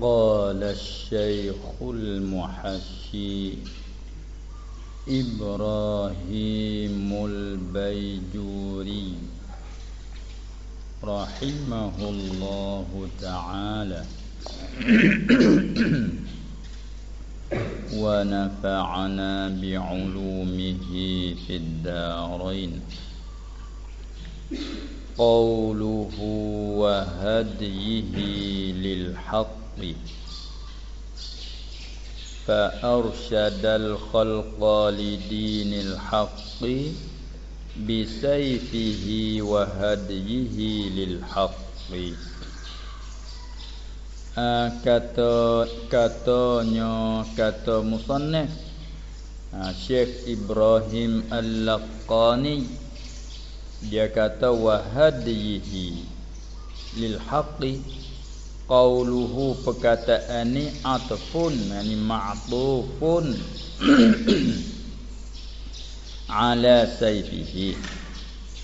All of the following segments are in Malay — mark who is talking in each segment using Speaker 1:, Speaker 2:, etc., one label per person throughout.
Speaker 1: قال الشيخ المحشي إبراهيم البيجوري رحمه الله تعالى. ونفعنا بعلومه في الدارين. قوله وهديه للحق فأرشد الخلق لدين الحق بسيفه وهديه للحق uh, kata katanya kata musannif uh, Syekh Ibrahim Al-Laqani dia kata wahadihi lil haqqi qauluhu perkataan ni ataupun yani ma'tufun. Ala sayfihi.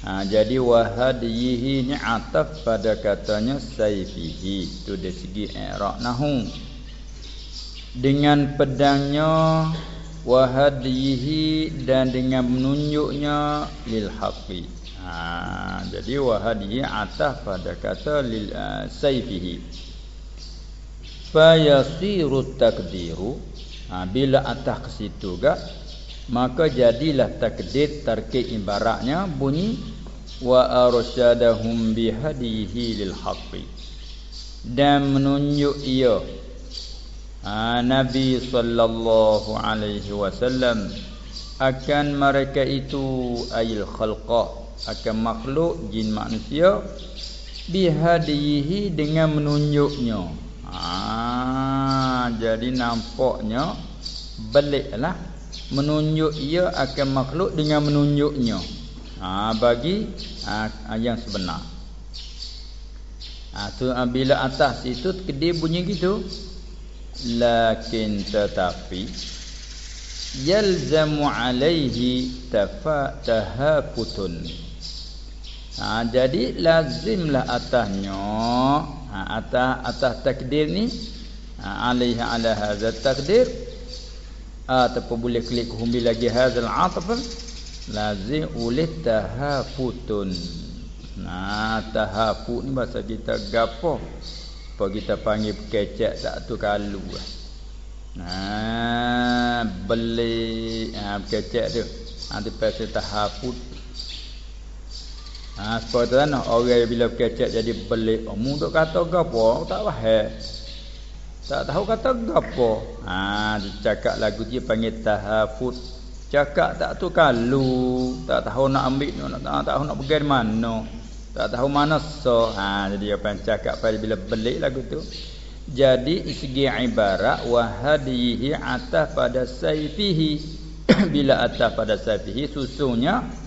Speaker 1: Ha, jadi wahadihi ni ataf pada katanya sayfihi. Tu dari segi i'rab nahu. Dengan pedangnya wahadihi dan dengan menunjuknya lil haqqi. Ha, jadi wahadihi ataf pada kata lil uh, sayfihi fayasiru takdiru. Ha, bila atas ke situ gak maka jadilah takdir tarkib ibaratnya bunyi wa arsyadahum bihadihi lil haqqi dan menunjuk ia ha, Nabi sallallahu alaihi wasallam akan mereka itu ayil khalqa akan makhluk jin manusia bihadihi dengan menunjuknya Ah, jadi nampaknya beliklah menunjuk ia akan makhluk dengan menunjuknya. Ha, bagi ha, yang sebenar. Ha, tu, bila atas itu kedai bunyi gitu. Lakin tetapi yalzamu alaihi tafa tahafutun. Ha, jadi lazimlah atasnya ha, atas atas takdir ni ha, alaihi ala hadza takdir. Ataupun boleh klik humbi lagi hadzal atf lazim oleh tahafutun. Nah tahafut ni bahasa kita gapo apa kita panggil kecek tak tu kalu nah beli ha, kecek tu. Nanti pasal tahafut Ha sebab tu kan orang bila kecek jadi pelik, oh, mu duk kata gapo, tak faham. Tak tahu kata gapo. Ha dicakap lagu dia panggil tahafut. Cakap tak tu kalu, tak tahu nak ambil nak tak tahu nak pergi mana. Tak tahu mana so. Ha jadi apa yang cakap pada bila pelik lagu tu. Jadi segi ibarat wahadihi atas pada sayfihi bila atas pada sayfihi susunya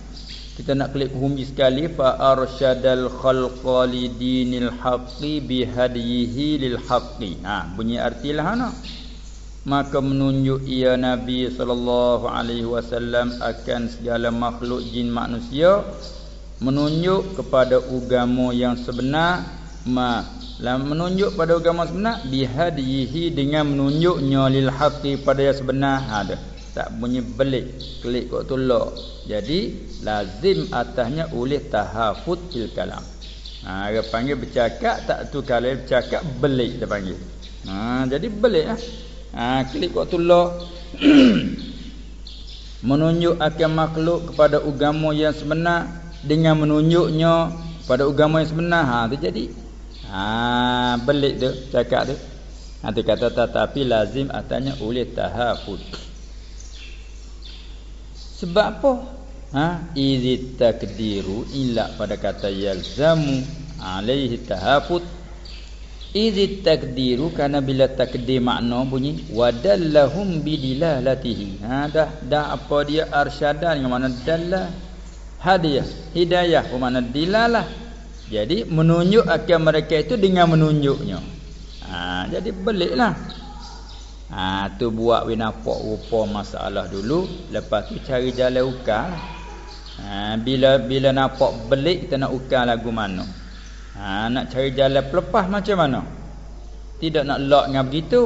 Speaker 1: kita nak klik humi sekali. Fa arsyadal khalqa li dinil haqqi bi hadihi lil haqqi. Ha bunyi artilah ana maka menunjuk ia nabi sallallahu alaihi wasallam akan segala makhluk jin manusia menunjuk kepada agama yang sebenar. Ma lah menunjuk pada agama sebenar bi hadihi dengan menunjuknya lil haqqi pada yang sebenar. Ha tak bunyi belik klik kok tolak jadi lazim atasnya oleh tahafut fil kalam. Ha dia panggil bercakap tak tu kalau bercakap belik dia panggil. Ha jadi belik ah ha klik kok tolak menunjuk akan makhluk kepada agama yang sebenar dengan menunjuknya pada agama yang sebenar. Ha tu jadi. Ha belik tu cakap tu nanti kata tetapi lazim atasnya oleh tahafut sebab apa? Ha, izi takdiru illa pada kata yalzamu alaihi tahafut. Izi takdiru karena bila takdir makna bunyi wadallahum bidilalatihi. Ha dah dah apa dia arsyada dengan mana dallah hadiah hidayah bermakna dilalah. Jadi menunjuk akan mereka itu dengan menunjuknya. Ha jadi beliklah. Ha tu buat we nampak rupa masalah dulu, lepas tu cari jalan ukar. Ha bila bila nampak belik kita nak ukar lagu mana? Ha nak cari jalan pelepah macam mana? Tidak nak lock dengan begitu.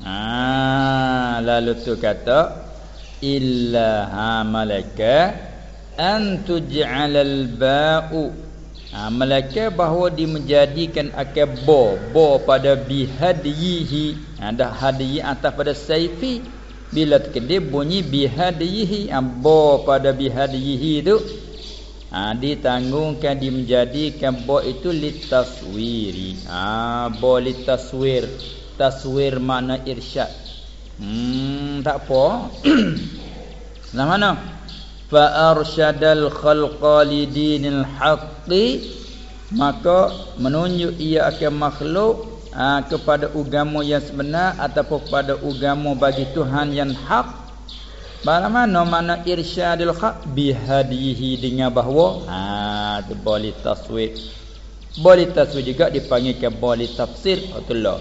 Speaker 1: Ha, lalu tu kata illa ha malaika an ba'u ha, malaika bahawa dimenjadikan akan bo bo pada bihadihi ada ha, hadiyi atas pada saifi. Bila terkedip bunyi bihadihi ha, bo pada bihadihi tu ha, ditanggungkan dimenjadikan bo itu litaswiri. Ha, bo litaswir. Taswir makna irsyad. Hmm tak apa. Nah mana fa arsyadal khalqa lidinil haqqi maka menunjuk ia akan makhluk ha, kepada agama yang sebenar ataupun kepada agama bagi Tuhan yang hak. Bagaimana mana irsyadul haq bihadihi dengan bahawa ha tu boleh taswir. Boleh taswir juga dipanggilkan boleh tafsir Allah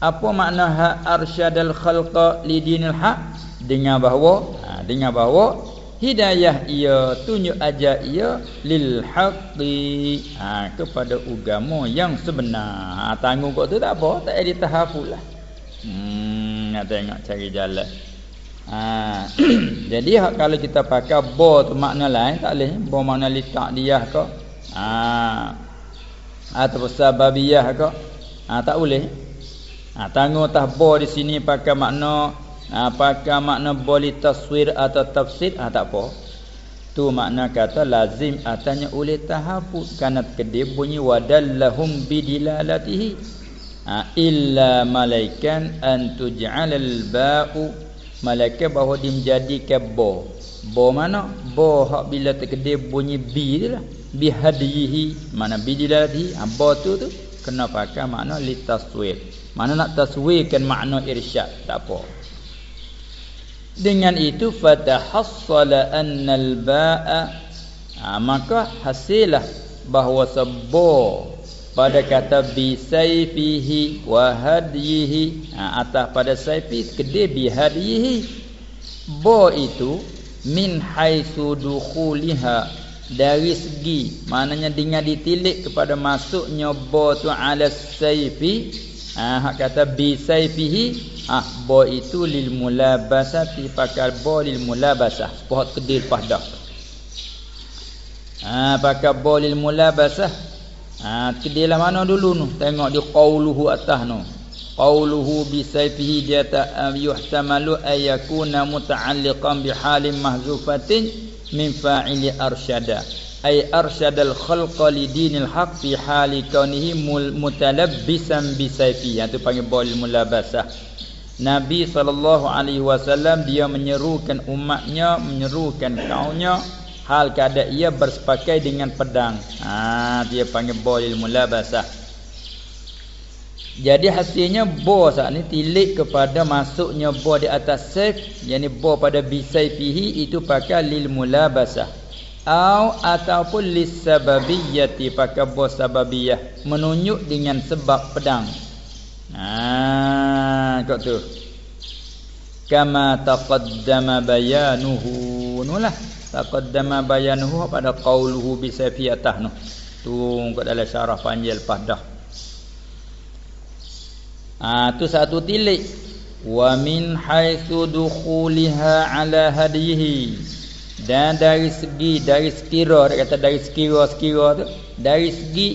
Speaker 1: apa makna ha arsyadal khalqa lidinil haq? Dengan bahawa ha, dengan bahawa hidayah ia tunjuk aja ia lil haqqi. Ha, kepada agama yang sebenar. Ha, tanggung kau tu tak apa tak ada tahaful lah. Hmm nak tengok cari jalan. Ha, jadi ha, kalau kita pakai bo tu makna lain tak boleh. Bo makna li ta'diyah ke ha atau sababiyah ke ha, tak boleh. Ha, tangguh tahbo di sini pakai makna pakai makna boleh taswir atau tafsir ha, tak apa. Tu makna kata lazim atanya oleh tahaput kerana kedip bunyi wadallahum bidilalatihi. Ha, illa malaikan an tuj'alal ba'u malaikat bahawa dia menjadikan bo. Bo mana? Bo hak bila terkedip bunyi bi lah. Bi hadihi mana bidilalatihi. Ha, bo tu tu kena pakai makna litaswir. Mana nak taswirkan makna irsyad tak apa. Dengan itu fatahassala annal ba'a. Ha, maka hasilah bahawa sebo pada kata bi sayfihi wa hadyihi. Ha, atas pada sayfi kedai bi hadyihi. Bo itu min haitsu dukhuliha. Dari segi maknanya dengan ditilik kepada masuknya bo tu ala sayfi Ah ha, kata bi sayfihi ah ha, bo itu lil mulabasati pakal bo lil mulabasah pohon kedil pahdah. Ah ha, pakal bo lil mulabasah. Ah ha, kedil mana dulu nu tengok di qauluhu atas nu. Qauluhu bi sayfihi dia ta yuhtamalu ayakuna muta'alliqan bi halin mahzufatin min fa'ili arsyada ay arsyadal khalqa li dinil haq fi hali kaunihi mutalabbisan bi sayfi itu panggil bol mulabasah Nabi wasallam dia menyerukan umatnya menyerukan kaumnya. Hal keadaan ia bersepakai dengan pedang. Ha dia panggil bol mulabasah. Jadi hasilnya bo saat ni tilik kepada masuknya bo di atas saif yakni bo pada bisai pihi itu pakai lil mulabasah. Au ataupun lisababiyyati pakai bos sababiyah menunjuk dengan sebab pedang ha kau tu. Kama taqaddama bayanuhu. Nulah. Taqaddama bayanuhu pada qauluhu bi safiyatah nu? Tu kat dalam syarah panjang lepas dah ha tu satu tilik. Wa min haitsu dukhuliha ala hadihi. Dan dari segi dari sekira dia kata dari sekira-sekira tu dari segi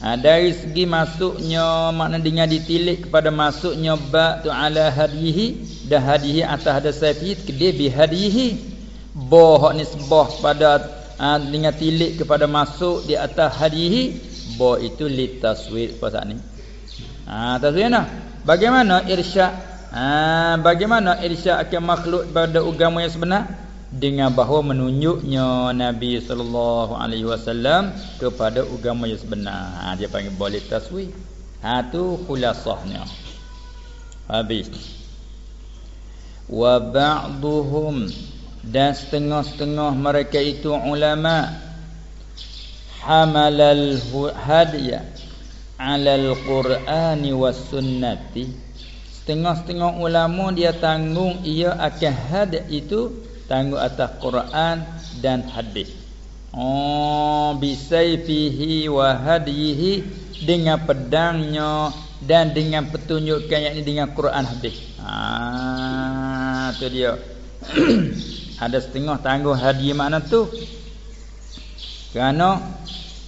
Speaker 1: ha, dari segi masuknya makna dengan ditilik kepada masuknya ba tu ala hadihi dah hadihi atas ada safi kedai bi hadihi. Boh nisbah pada ha, dengan tilik kepada masuk di atas hadihi boh itu litaswir pasal ni. Ha taswir nah bagaimana irsyad? Ha, bagaimana irsyad akan makhluk pada agama yang sebenar dengan bahawa menunjuknya Nabi sallallahu alaihi wasallam kepada agama yang sebenar. Ha, dia panggil boleh taswir. Ha tu khulasahnya. Habis. Wa ba'dhum dan setengah-setengah mereka itu ulama hamalal hadiya alal qur'ani was sunnati setengah-setengah ulama dia tanggung ia akan had itu tangguh atas Quran dan hadis. Oh bisayfihi wa hadihi dengan pedangnya dan dengan petunjukkan yakni dengan Quran hadis. Ha tu dia. Ada setengah tangguh hadiah mana tu? Kerana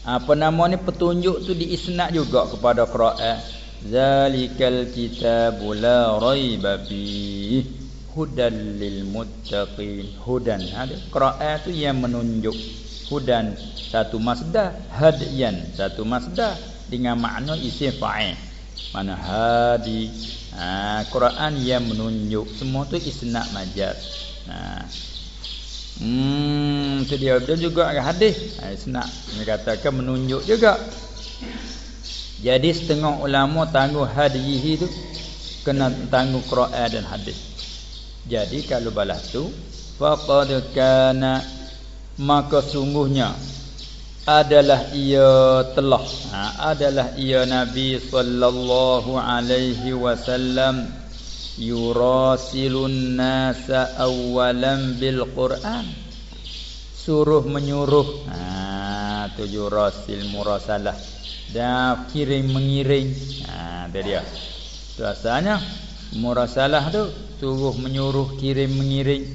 Speaker 1: apa nama ni petunjuk tu diisnad juga kepada Quran. Zalikal kitabul la raiba fi hudan lil muttaqin. Hudan ada Quran tu yang menunjuk hudan satu masdar hadiyan satu masdar dengan makna isim fa'il. Mana hadi? Ha, Quran yang menunjuk. Semua tu isnad majaz. Ha. hmm tu dia. Dan juga hadis. Ha, isnad. Dia katakan menunjuk juga. Jadi setengah ulama tangguh hadihi tu kena tangguh Quran dan hadis jadi kalau balas tu faqad kana maka sungguhnya adalah ia telah ha, adalah ia Nabi sallallahu alaihi wasallam yurasilun nasa awalan bil Quran. Suruh menyuruh ha tu yurasil murasalah. Dan kirim mengiring ha dia. Tu asalnya murasalah tu suruh menyuruh kirim mengiring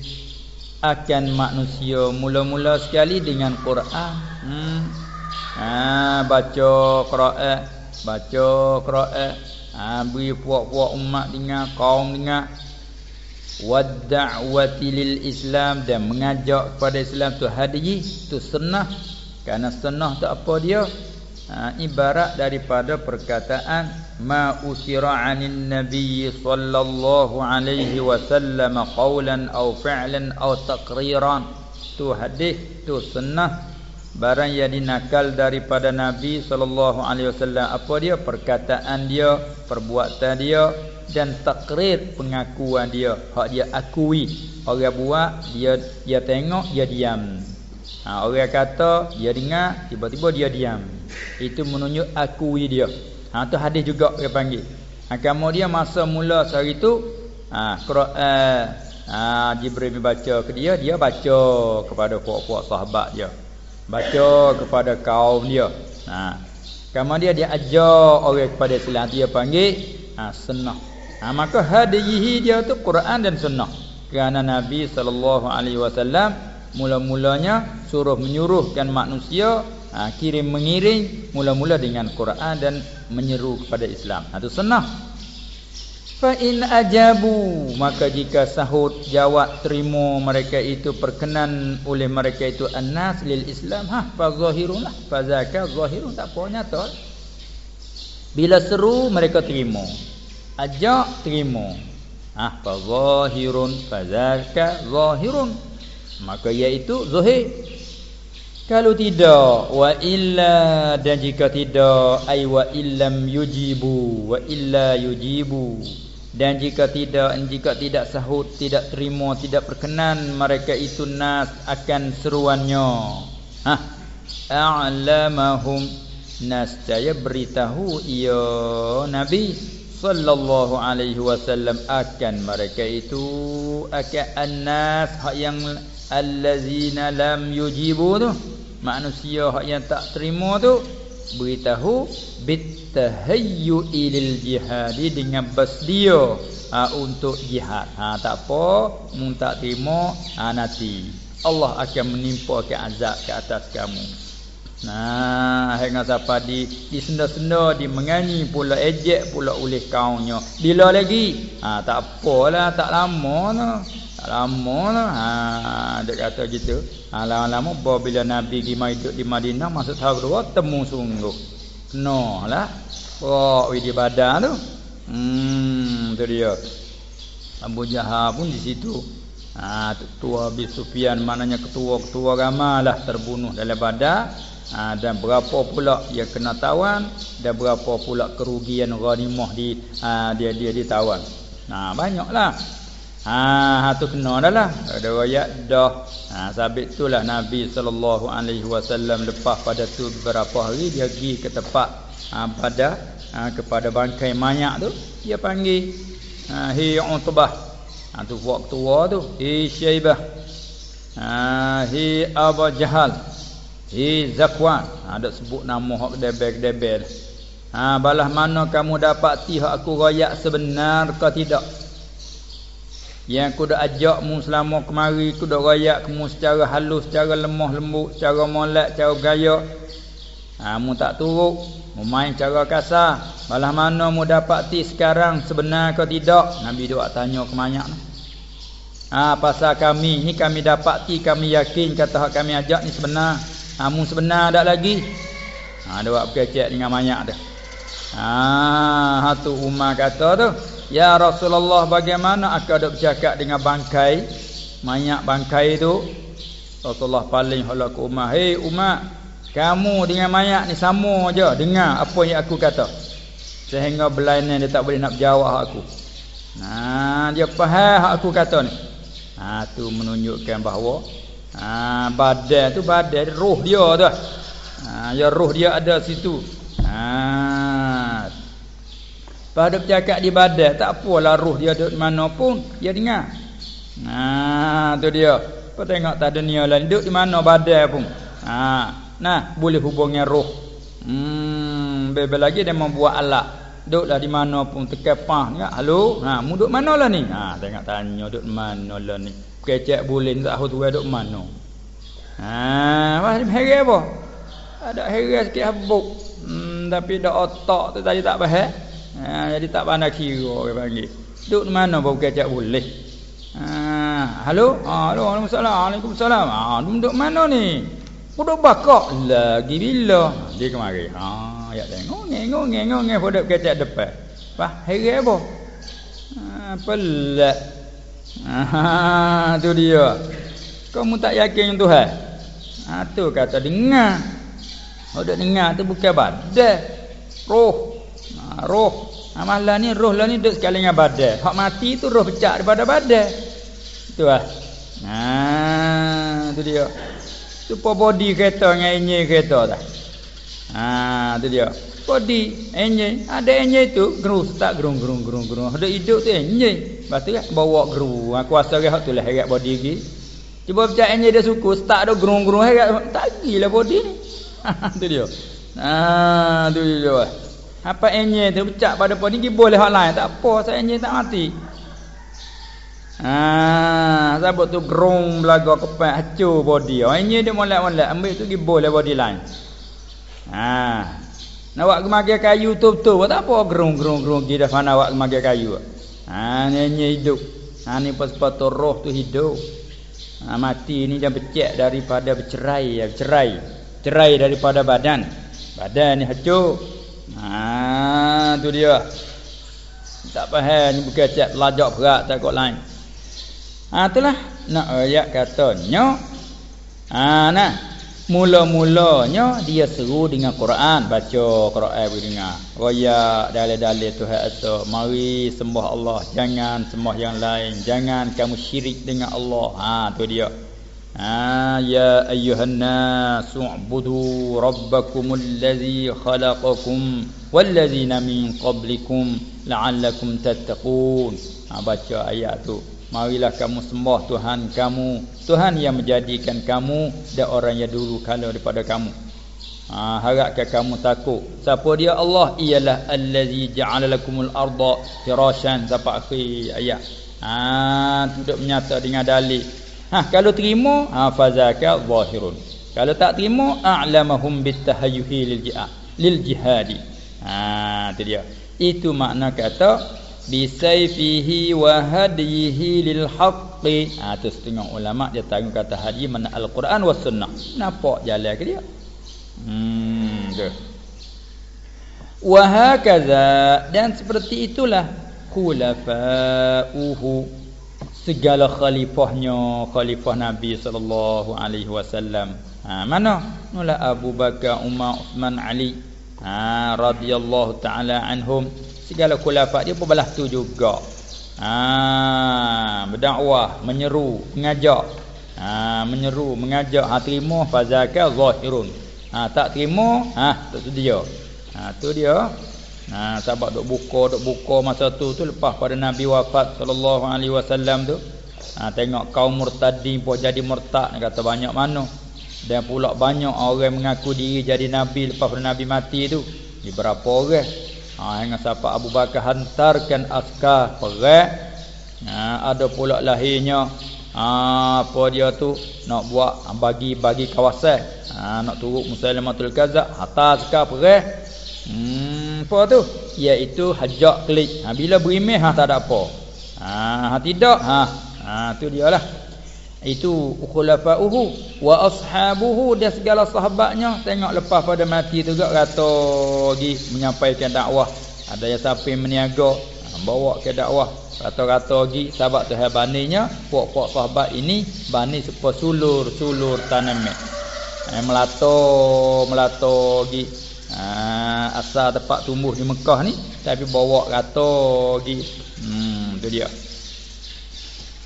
Speaker 1: akan manusia mula-mula sekali dengan Quran. Hmm. Ha, baca Quran, baca Quran. Ha, beri puak-puak umat dengan kaum dengan wadda'wati lil Islam dan mengajak kepada Islam tu hadiyi tu sunnah. Karena sunnah tu apa dia? ha, ibarat daripada perkataan ma usira 'anil nabiy sallallahu alaihi wasallam qawlan aw fi'lan aw taqriran tu hadis tu sunnah. Barang yang dinakal daripada nabi sallallahu alaihi wasallam apa dia? Perkataan dia perbuatan dia dan takrir pengakuan dia. Hak dia akui. Orang buat dia dia tengok dia diam. Ha, orang kata dia dengar tiba-tiba dia diam. Itu menunjuk akui dia. Ha tu hadis juga dia panggil. Ha kamu dia masa mula sehari tu ha Quran ha Jibril baca ke dia, dia baca kepada puak-puak sahabat dia. Baca kepada kaum dia. Ha kamu dia ajar orang kepada Islam dia panggil ha sunnah. Ha maka hadis dia tu Quran dan sunnah. Kerana Nabi sallallahu alaihi wasallam mula-mulanya suruh menyuruhkan manusia ha, kirim mengiring mula-mula dengan Quran dan menyeru kepada Islam. Ha tu sunnah. Fa in ajabu maka jika sahut jawab terima mereka itu perkenan oleh mereka itu annas lil Islam ha fa zahirun lah fa zaka zahirun tak apa nyata. Bila seru mereka terima. Ajak terima. Ha fa zahirun fa zaka zahirun. Maka iaitu zahir kalau tidak wa illa dan jika tidak ay wa illam yujibu wa illa yujibu. Dan jika tidak jika tidak sahut tidak terima tidak perkenan mereka itu nas akan seruannya. Ha? A'lamahum. Nas jaya beritahu ia nabi sallallahu alaihi wasallam akan mereka itu akan hak yang allazina lam yujibu tu manusia yang tak terima tu beritahu ilil jihad dengan bersedia ha, untuk jihad ha tak apa mun tak terima ha nanti Allah akan menimpa ke azab ke atas kamu Nah, hingga siapa di di senda-senda di menganyi pula ejek pula oleh kaumnya. Bila lagi? Ha tak apalah, tak lama noh. Lama lah. Ha, dia kata gitu. Ha, lama-lama bila Nabi Gima hidup di Madinah masuk tahun kedua temu sungguh. No lah. Oh, di badan tu. Hmm, tu dia. Abu Jahal pun di situ. Ha, ketua Abi Sufyan maknanya ketua-ketua ramalah terbunuh dalam badan. Ha, dan berapa pula dia kena tawan dan berapa pula kerugian ghanimah di ha, dia dia ditawan. Nah, banyaklah. Ha, ha tu kena dah lah. Ada ayat dah. Ha sabit itulah Nabi sallallahu alaihi wasallam lepas pada tu beberapa hari dia pergi ke tempat ha, pada ha, kepada bangkai mayat tu dia panggil ha hi Utbah. Ha tu waktu tua tu hi Syaibah. Ha hi Abu Jahal. Hi Zakwan. Ha, ada sebut nama hak debel-debel. Ha balah mana kamu dapat ti hak aku royak sebenar ke tidak? Yang aku dah ajakmu selama kemari aku dah royak kamu secara halus, secara lemah lembut, secara molek, secara gaya. Ha mu tak turut, mu main cara kasar. Balah mana mu dapat ti sekarang sebenar ke tidak? Nabi doa tanya ke banyak ni. Ha pasal kami ni kami dapat ti kami yakin kata hak kami ajak ni sebenar. Ha mu sebenar dak lagi. Ha dia buat berkecek dengan banyak. Ah, ha tu Umar kata tu, "Ya Rasulullah, bagaimana aku ada bercakap dengan bangkai? Mayat bangkai tu?" Rasulullah paling halak Umar, "Hei Umar, kamu dengan mayat ni sama aja, dengar apa yang aku kata." Sehingga belainan dia tak boleh nak jawab aku. Nah, dia faham aku kata ni. Ha tu menunjukkan bahawa ha badan tu badan roh dia tu. Ha ya roh dia ada situ. Ha. Pada bercakap di badan tak apalah roh dia duduk mana pun dia dengar. Ha tu dia. Kau tengok tak dunia lain duduk di mana badan pun. Ha. Nah, boleh hubungnya roh. Hmm, bebe lagi dia membuat alat. Duduklah di mana pun tekepah ni. Halo. Ha, mu duduk mana lah ni? Ha, tengok tanya duduk mana lah ni. Kecek boleh tak tahu tu duduk mana. Ha, macam heran apa? Ada heran sikit habuk. Hmm, tapi dak otak tu tadi tak faham. Ha, jadi tak pandai kira orang panggil. Duduk di mana bau kecap boleh. Ha, halo? Ha, halo, Waalaikumsalam. Ha, duduk mana ni? Duduk bakak lagi bila? Dia kemari. Ha, ya tengok ngengok ngengok ngeng duduk kecap depan. Wah, heran apa? Ha, pelat. Ha, tu dia. Kamu tak yakin Tuhan? Ha, tu kata dengar. Duk dengar tu bukan badan. Roh. Ha, roh. Amalan ni roh lah ni duk sekali dengan badan. Hak mati tu roh pecah daripada badan. Tu lah. Ha, tu dia. Tu po body kereta dengan enjin kereta dah. Ha, tu dia. Body enjin, ada enjin tu geru tak gerung gerung gerung gerung. Ada hidup tu enjin. Lepas tu kan bawa geru. Ha, kuasa ke hak tu lah herat body lagi. Cuba pecah enjin dia suku, start ada gerung gerung herat. Tak gilah body ni. tu dia. Ha tu dia. Apa enye tu pecah pada pon ni boleh hak lain tak apa saya enye tak mati. Ha sabut tu grong belaga kepak hancur body. Oh enye dia molek-molek ambil tu gi boleh body lain. Ha nak buat kemagi kayu tu tu tak apa grong gi dah mana buat kemagi kayu. Ha enye hidup. Ha ni pas-pas roh tu hidup. Ha, mati ni jangan becek daripada bercerai ya bercerai cerai daripada badan badan ni hancur ha tu dia. Tak faham ni bukan cak lajak berat tak kok lain. Ha itulah nak ayat katanya ha nah. Mula-mulanya dia seru dengan Quran baca Quran boleh dengar. Raya dalil-dalil Tuhan atau mari sembah Allah jangan sembah yang lain. Jangan kamu syirik dengan Allah. Ha tu dia آه يا أيها الناس اعبدوا ربكم الذي خلقكم والذين من قبلكم لعلكم تتقون ha, baca ayat tu marilah kamu sembah Tuhan kamu Tuhan yang menjadikan kamu dan orang yang dulu kala daripada kamu ha, harapkan kamu takut siapa dia Allah ialah allazi ja'ala lakumul arda firashan sampai akhir ayat ha, tu duk menyata dengan dalil Ha kalau terima ha fazaka zahirun. Kalau tak terima a'lamahum bitahayyuhi lil jihad. Ha tu dia. Itu makna kata bisayfihi wa hadihi lil haqqi. Ha tu setengah ulama dia tahu kata hadi mana al-Quran was sunnah. Nampak jalan ke dia? Hmm tu. Wa hakaza dan seperti itulah khulafa'uhu segala khalifahnya khalifah Nabi sallallahu alaihi wasallam. Ha mana? Mula Abu Bakar, Umar, Uthman, Ali. Ha radhiyallahu taala anhum. Segala khulafa dia pun belah tu juga. Ha berdakwah, menyeru, mengajak. Ha menyeru, mengajak, ha terima fazaka zahirun. Ha tak terima, ha tu dia. Ha tu dia. Nah, sahabat duk buka, duk buka masa tu tu lepas pada Nabi wafat sallallahu alaihi wasallam tu. Ha, tengok kaum murtadin pun jadi murtad kata banyak mana. Dan pula banyak orang mengaku diri jadi nabi lepas pada Nabi mati tu. di berapa orang? Ha dengan siapa Abu Bakar hantarkan askar perang ha, ada pula lahirnya. Ha, apa dia tu? Nak buat bagi bagi kawasan. Ha, nak turut Musailamatul Kadzab hantar askar perang hmm apa tu iaitu hajak klik. Ha, bila berimeh ha tak ada apa. Ha, ha tidak ha. Ha tu dialah. Itu khulafa'uhu wa ashabuhu dia segala sahabatnya. Tengok lepas pada mati tu gak kata pergi menyampaikan dakwah. Ada yang sampai meniaga ha, bawa ke dakwah. Kata-kata pergi sahabat tu hai baninya puak-puak sahabat ini bani sepa sulur sulur tanam eh, melato melato pergi ha, asal tempat tumbuh di Mekah ni tapi bawa kata pergi hmm tu dia.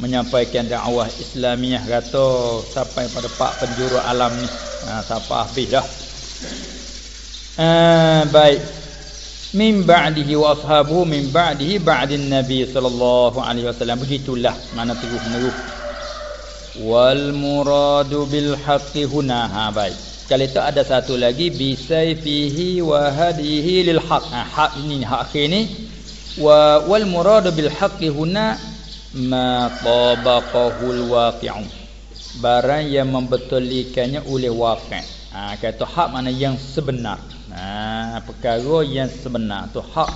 Speaker 1: Menyampaikan dakwah Islamiah kata sampai pada pak penjuru alam ni. Ha sampai habis dah. Uh, baik. Min ba'dihi wa ashabuhu min ba'dihi ba'din nabi sallallahu alaihi wasallam. Begitulah mana terus menerus wal muradu bil haqqi huna. Ha baik kalau itu ada satu lagi bi sayfihi wa hadihi lil haqq ha, hak ini hak akhir ni. Wa wal muradu bil haqqi huna ma tabaqahul waqi'u. Barang yang membetulikannya oleh waqi' ha kata hak mana yang sebenar. Ha perkara yang sebenar tu hak.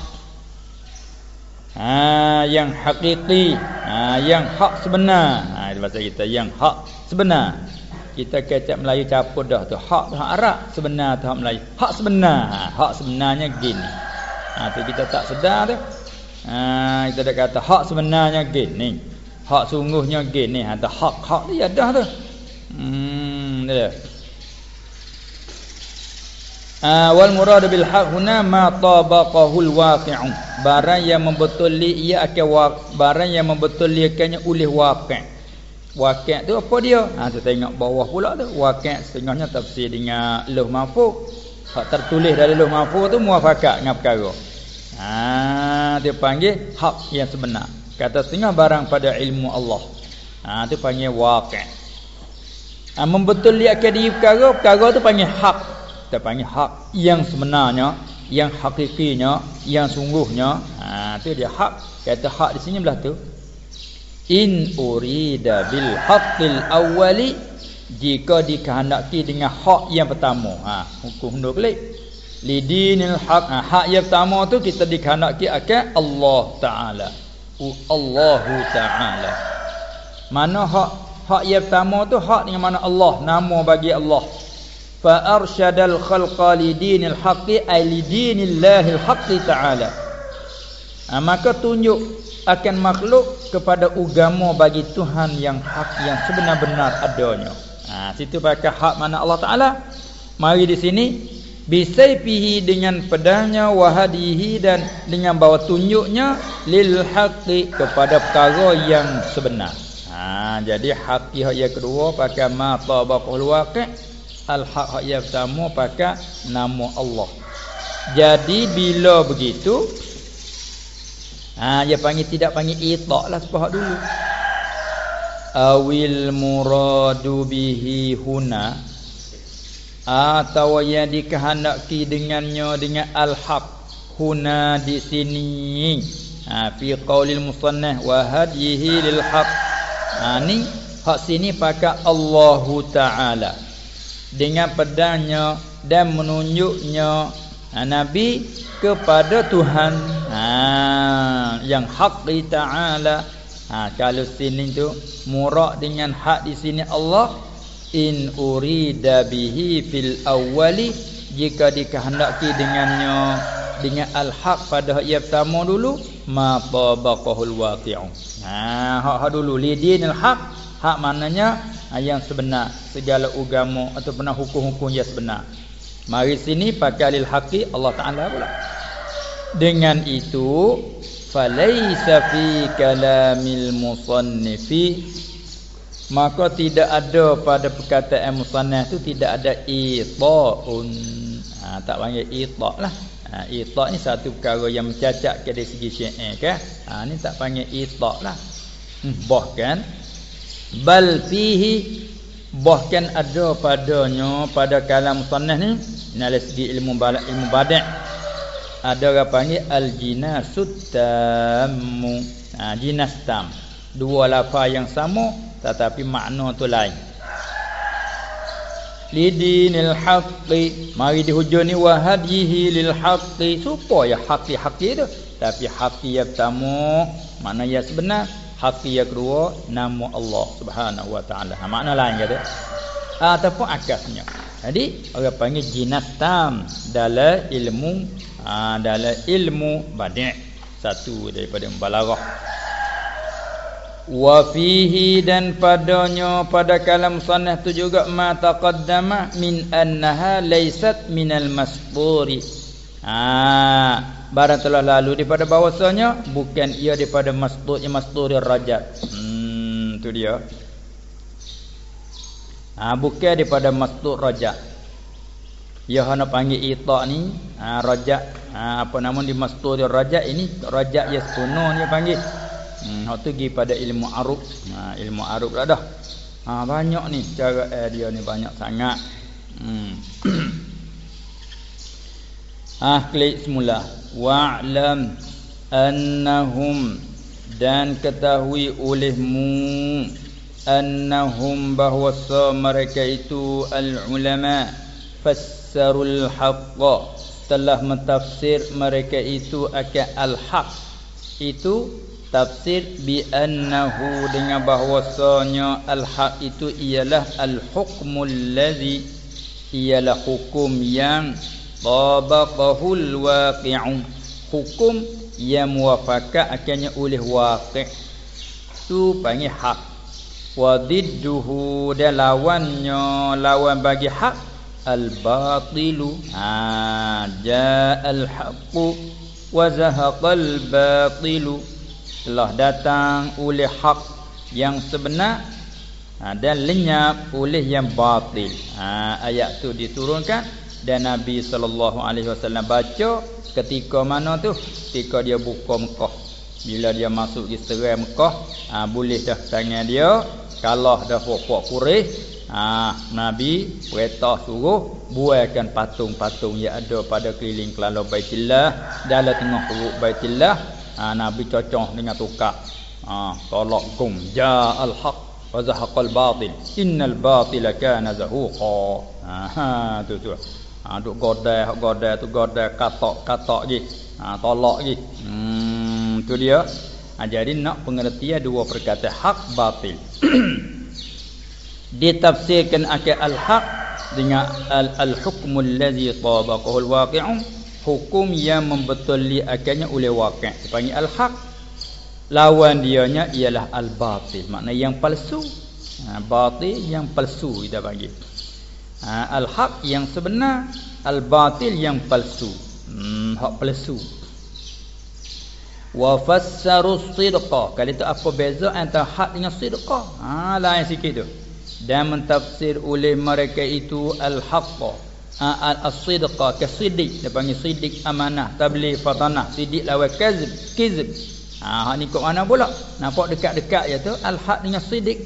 Speaker 1: Ha yang hakiki ha yang hak sebenar. Ha bahasa kita yang hak sebenar kita kecap Melayu capur dah tu hak tu hak Arab sebenar tu hak Melayu hak sebenar ha, hak sebenarnya gini ha tu kita tak sedar tu Ha, kita dah kata hak sebenarnya gini. Hak sungguhnya gini. Ada hak-hak dia dah tu. Hmm, dia. Uh, wal murad bil haq huna ma tabaqahul waqi'u barang yang membetuli ia akan barang yang membetulikannya oleh waqi' waqi' tu apa dia ha tu tengok bawah pula tu waqi' setengahnya tafsir dengan luh mahfuz hak tertulis dari luh mahfuz tu muafakat dengan perkara Ha dia panggil hak yang sebenar. Kata setengah barang pada ilmu Allah. Ha tu panggil waqi'. Ha membetulkan diri perkara, perkara tu panggil hak. Kita panggil hak yang sebenarnya, yang hakikinya, yang sungguhnya. Ha tu dia hak. Kata hak di sini belah tu. In urida bil haqqil awwali jika dikehendaki dengan hak yang pertama. Ha hukum hundur klik lidinil haq. Ha, hak yang pertama tu kita dikehendaki akan Allah taala. Allahu taala. Mana hak hak yang pertama tu? Hak dengan mana Allah? Nama bagi Allah. Fa arsyadal khalqa lidinil haqqi ay lidinillahil haqqi taala. Ha, maka tunjuk akan makhluk kepada agama bagi Tuhan yang hak yang sebenar-benar adanya ha situ pakai hak mana Allah taala mari di sini bisayfihi dengan pedangnya wahadihi dan dengan bawa tunjuknya lil haqqi kepada perkara yang sebenar. Ha jadi haqqi yang kedua pakai ma tabaqul waqi' al haq yang pertama pakai nama Allah. Jadi bila begitu ha dia panggil tidak panggil itak lah sepahak dulu. Awil muradu bihi huna atau yang dikehendaki dengannya dengan al-haq huna di sini. Ha fi qaulil musannah wa hadihi lil haq ha ni hak sini pakai Allahu taala. Dengan pedangnya dan menunjuknya ha, nabi kepada Tuhan. Ha yang hak taala. Ha kalau sini tu murak dengan hak di sini Allah in urida bihi fil awwali jika dikehendaki dengannya dengan al-haq pada ayat pertama dulu ma tabaqahul waqi'u. Ha hak hak dulu lidinil haq hak maknanya ha, yang sebenar segala agama atau pernah hukum-hukum yang sebenar. Mari sini pakai lil haqi Allah taala pula. Dengan itu falaisa fi kalamil musannifi maka tidak ada pada perkataan musannaf tu tidak ada itaun ha, tak panggil ita lah ha, ita ni satu perkara yang mencacat ke dari segi syair kan ha, ni tak panggil ita lah hmm, bahkan bal fihi bahkan ada padanya pada kalam musannaf ni dari segi ilmu balak ilmu badak ada orang panggil al-jinasut tammu. Ha, jinas tam. Dua lafaz yang sama tetapi makna tu lain. Lidinil haqqi mari di hujung ni wa hadihi lil haqqi supaya haqqi haqqi tu tapi haqqi yang pertama makna yang sebenar haqqi yang kedua nama Allah Subhanahu wa taala. Ha, makna lain kata. Ataupun akasnya. Jadi orang panggil jinas tam dalam ilmu ha, dalam ilmu badi' satu daripada mubalaghah. Wa fihi dan padanya pada kalam sanah tu juga ma taqaddama min annaha laysat minal masburi. Ah, barang telah lalu daripada bahwasanya bukan ia daripada masdurnya masdurir rajat. Hmm, tu dia. Ha, bukan daripada masduk rajak. Ya nak panggil ita ni ha, rajak ha, apa nama di masduk dia rajak ini rajak ya sunun dia panggil. Hmm hak tu pergi pada ilmu arab. Ha, ilmu arab lah dah. Ha, banyak ni cara eh, dia ni banyak sangat. Hmm. ah klik semula. Wa'lam annahum dan ketahui olehmu annahum bahwasa mereka itu al-ulama fassarul haqq. Telah mentafsir mereka itu akan al-haq. Itu tafsir bi annahu dengan bahwasanya al-haq itu ialah al-hukmul ladzi ialah hukum yang tabaqahul waqi'u. Hukum yang muwafaqah akannya oleh waqi' tu panggil hak wa dan lawannya lawan bagi hak al batilu ha ja al haqqu wa zahaqal batilu telah datang oleh hak yang sebenar dan lenyap oleh yang batil. ayat tu diturunkan dan Nabi sallallahu alaihi wasallam baca ketika mana tu? Ketika dia buka Mekah. Bila dia masuk di serai Mekah boleh dah tangan dia kalah dah pokok kurih ha, Nabi perintah suruh buaikan patung-patung yang ada pada keliling kelala baitillah dalam tengah perut baitillah. Ha, Nabi cocok dengan tukar ha, tolak kum ja al haq wa zahaqal batil. Innal batila kana zahuqa. Ha, ha tu tu. Ha duk godai godai tu godai katok katok je ha, tolak je hmm tu dia. Ha, jadi nak pengertian dua perkataan hak batil. Ditafsirkan akal al-haq dengan al-hukmu allazi tabaqahu al-waqi'u hukum yang membetuli akalnya oleh waqi'. Dipanggil al-haq. Lawan dianya ialah al-batil. Makna yang palsu. Ha, batil yang palsu kita panggil. Ha, al-haq yang sebenar, al-batil yang palsu. Hmm, hak palsu wa fassaru sidqa kali itu apa beza antara hak dengan sidqa ha lain sikit tu dan mentafsir oleh mereka itu al haqq al as-sidqa ke sidik dia panggil sidik amanah tabligh fatanah. Sidik lawan kazib kizib. Ha hak ni kok mana pula? Nampak dekat-dekat je tu al haq dengan sidik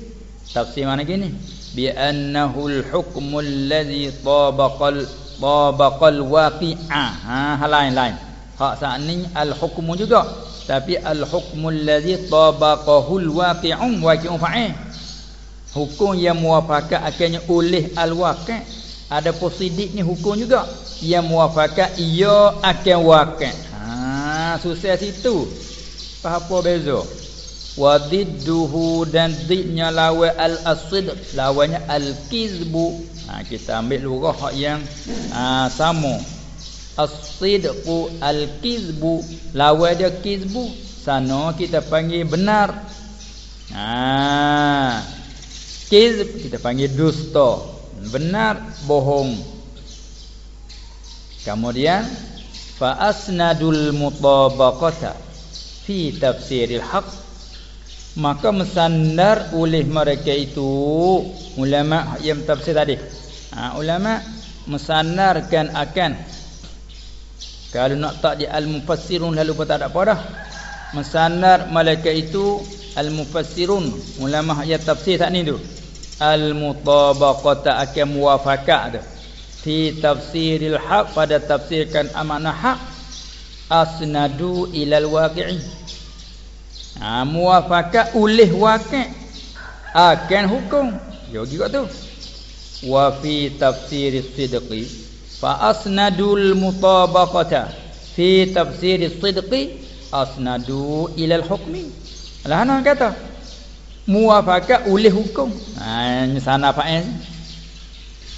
Speaker 1: tafsir mana gini? Bi annahu al hukmu alladhi tabaqal tabaqal waqi'a. Ha lain lain. Hak saat ni al hukmu juga. Tapi al hukmul ladzi tabaqahul waqi'un waqi'un fa'il hukum yang muwafaqah akannya oleh al waqi' ada posidik ni hukum juga. Yang muwafaqah ia akan waqi' ha susah situ. Apa apa beza? Wadidduhu dan didnya lawa al asid lawannya al kizbu ha kita ambil lurah yang ha, sama. As-sidqu al-kizbu. Lawan dia kizbu. Sana kita panggil benar. Ha kizb kita panggil dusta benar bohong kemudian fa asnadul mutabaqata fi tafsiril haqq maka mesandar oleh mereka itu ulama yang tafsir tadi ha, ulama mesandarkan akan kalau nak tak di al-mufassirun lalu pun tak ada apa dah. Mesanad malaikat itu al-mufassirun, ulama ayat tafsir tak ni tu. Al-mutabaqata akan muwafaqah tu. Fi tafsiril haq pada tafsirkan amanah haq asnadu ilal waqi'i. Ha, muwafaqat ulih waqi' akan hukum. Yo juga tu. Wa fi tafsir sidqi fa asnadul mutabaqata. Fi tafsir sidqi asnadu ilal hukmi. Lah kata muwafaqat ulih hukum ha sana fa'il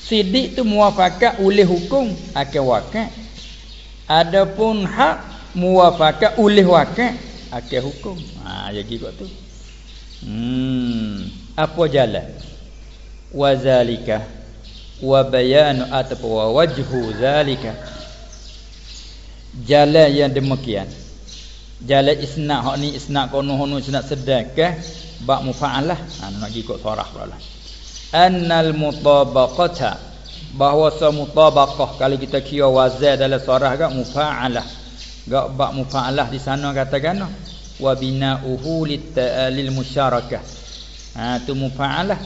Speaker 1: sidik tu muwafaqat ulih hukum akan waqi' Adapun hak muwafaqah oleh wakil akal hukum. Ha jadi kok tu. Hmm, apa jalan? Wazalika wa bayanu atwa wajhu zalika. Jalan yang demikian. Jalan isnad hak ni isnad kono hono sedekah bab mufa'alah. Ha nak ikut sarah pula. Annal mutabaqata. Bahawa semutabaqah kalau kita kira wazan dalam surah gak mufa'alah gak bab mufa'alah di sana katakan wa bina'uhu lil musyarakah. Ha tu mufa'alah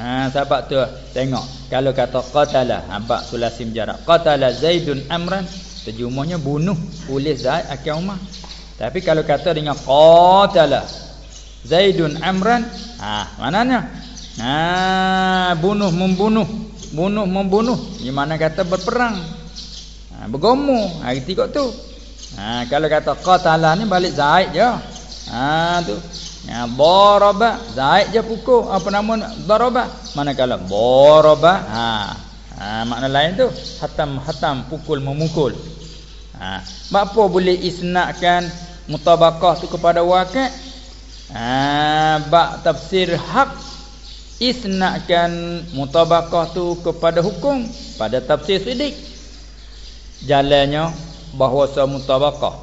Speaker 1: ha sebab tu tengok. Kalau kata qatala ha bab sulasim jarak. Qatala zaidun amran terjemahnya bunuh oleh zaid akan umar. Tapi kalau kata dengan qatala zaidun amran. Ha mananya ha bunuh membunuh. Bunuh membunuh. Di mana kata berperang. Ha, bergomo ha kok tu. Ha kalau kata qatala ni balik zaid je. Ha tu. Ya daraba zaid je pukul. Apa nama daraba manakala daraba ha ha makna lain tu. Hatam hatam pukul memukul. Ha apa boleh isnadkan mutabaqah tu kepada waqi' ha bab tafsir hak. Isnadkan mutabaqah tu kepada hukum pada tafsir sidik. Jalannya bahawa sa mutabaqah.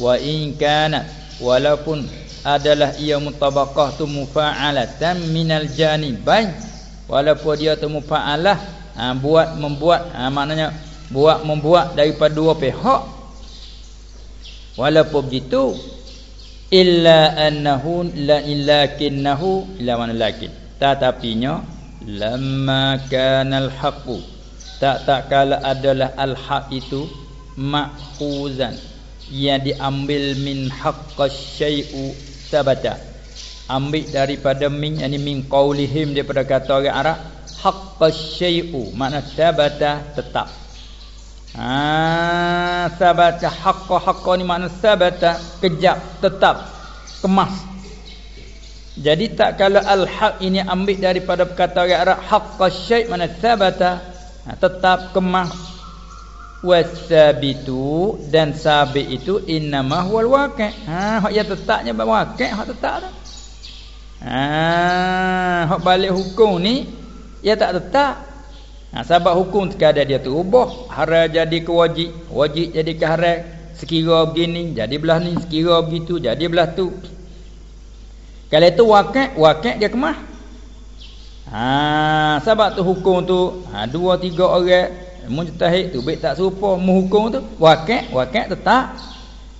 Speaker 1: Wa in kana walaupun adalah ia mutabaqah tu mufa'alatan minal janibain walaupun dia tu mufa'alah ha, buat membuat ha, maknanya buat membuat daripada dua pihak. Walaupun begitu illa annahu la illakinnahu illa man lakin? Tetapinya lamma kanal haqqu. Tak tak kala adalah al haq itu makhuzan yang diambil min haqqas syai'u sabata. Ambil daripada min yani min qaulihim daripada kata orang Arab haqqas syai'u. Makna sabata tetap ha sabata haqqa haqqa ni makna sabata kejap tetap kemas. Jadi tak kalau al-haq ini ambil daripada perkataan orang Arab haqqa syai' mana thabata ha, tetap kemah wasabitu dan sabit itu innama huwal waqi' ha hak yang tetapnya waqi' hak tetap dah. Ha hak balik hukum ni ia tak tetap ha sebab hukum sekadar dia terubah haram jadi kewajib wajib jadi keharam sekira begini jadi belah ni sekira begitu jadi belah tu. Kalau itu wakil, wakil dia kemah. Ha, sebab tu hukum tu, ha, dua tiga orang mujtahid tu baik tak serupa menghukum tu, wakil, wakil tetap.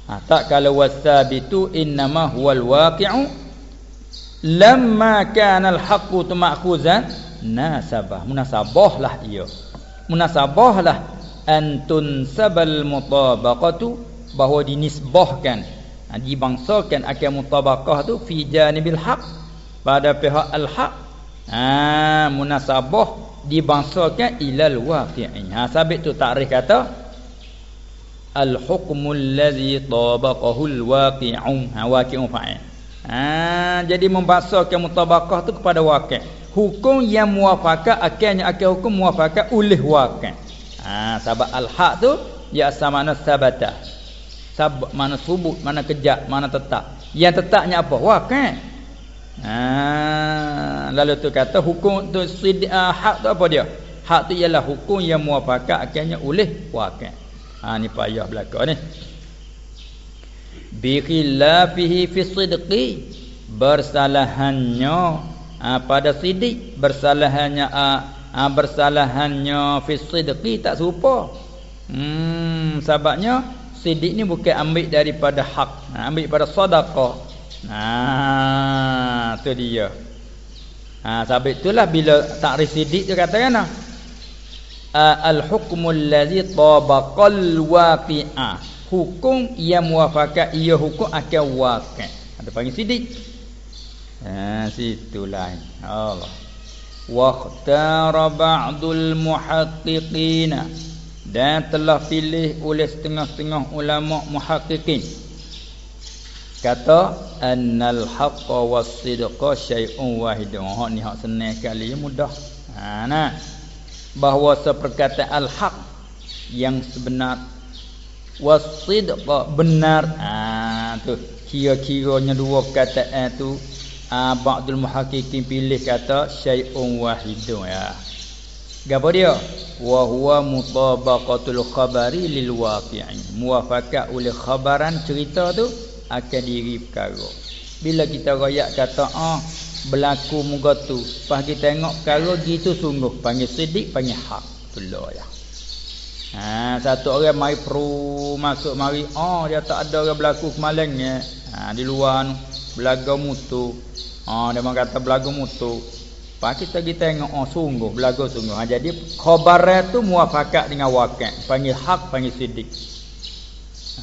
Speaker 1: Ha, tak kalau wasabitu innama huwal waqi'u. Lamma kana al-haqqu ma'khuzan nasabah munasabahlah ia. Munasabahlah antun sabal mutabaqatu bahawa dinisbahkan ha, dibangsakan akan mutabaqah tu fi janibil haq pada pihak al haq ha munasabah dibangsakan ilal waqi'i ha sabit tu takrif kata al hukmul ladzi tabaqahu al waqi'u. Ha waqi'u fa'il. Ha jadi membangsakan mutabaqah tu kepada waqi' hukum yang muwafaqah akhirnya akhir hukum muwafaqah oleh waqi' ha sebab al haq tu dia asal makna sabata Sab mana subut, mana kejap, mana tetap. Yang tetapnya apa? Waqi'. Ha, lalu tu kata hukum tu uh, hak tu apa dia? Hak tu ialah hukum yang muafakat akhirnya oleh waqi'. Ha ni payah belaka ni. Bi khilafihi fi sidqi bersalahannya ha, pada sidik bersalahannya ha, ha, bersalahannya fi sidqi tak serupa. Hmm sebabnya sidik ni bukan ambil daripada hak ha, ambil daripada sedekah ha tu dia. Ha sebab itulah bila takrif sidik tu kata kan al hukmul ladzi tabaqal waqi'a hukum yang muafakat ia hukum akan waqi' ada panggil sidik ha situ lain. Allah. Wa ikhtara ba'dul muhaqqiqina. Dan telah pilih oleh setengah-setengah ulama muhaqqiqin. Kata annal haqqa was sidqa syai'un wahidun. Hak ni hak senang sekali mudah. Ha nah. Bahawa seperkataan al haq yang sebenar. Was sidqa benar. Ha tu. Kira-kiranya dua perkataan tu ah ba'dul muhaqqiqin pilih kata syai'un wahidun ya Gapo dia? Wa huwa mutabaqatul khabari lil waqi'i. Muwafaqat oleh khabaran cerita tu akan diri perkara. Bila kita royak kata ah berlaku muka tu, pas kita tengok perkara gitu sungguh panggil sedik panggil hak. Betul ya. Ha, satu orang mai perlu masuk mari, oh dia tak ada orang berlaku kemalangnya. Ha, di luar belaga mutu. Ha, dia kata belaga mutu. Pak kita kita tengok oh sungguh belaga sungguh. Ha, jadi khabar tu muafakat dengan wakil. Panggil hak, panggil sidik.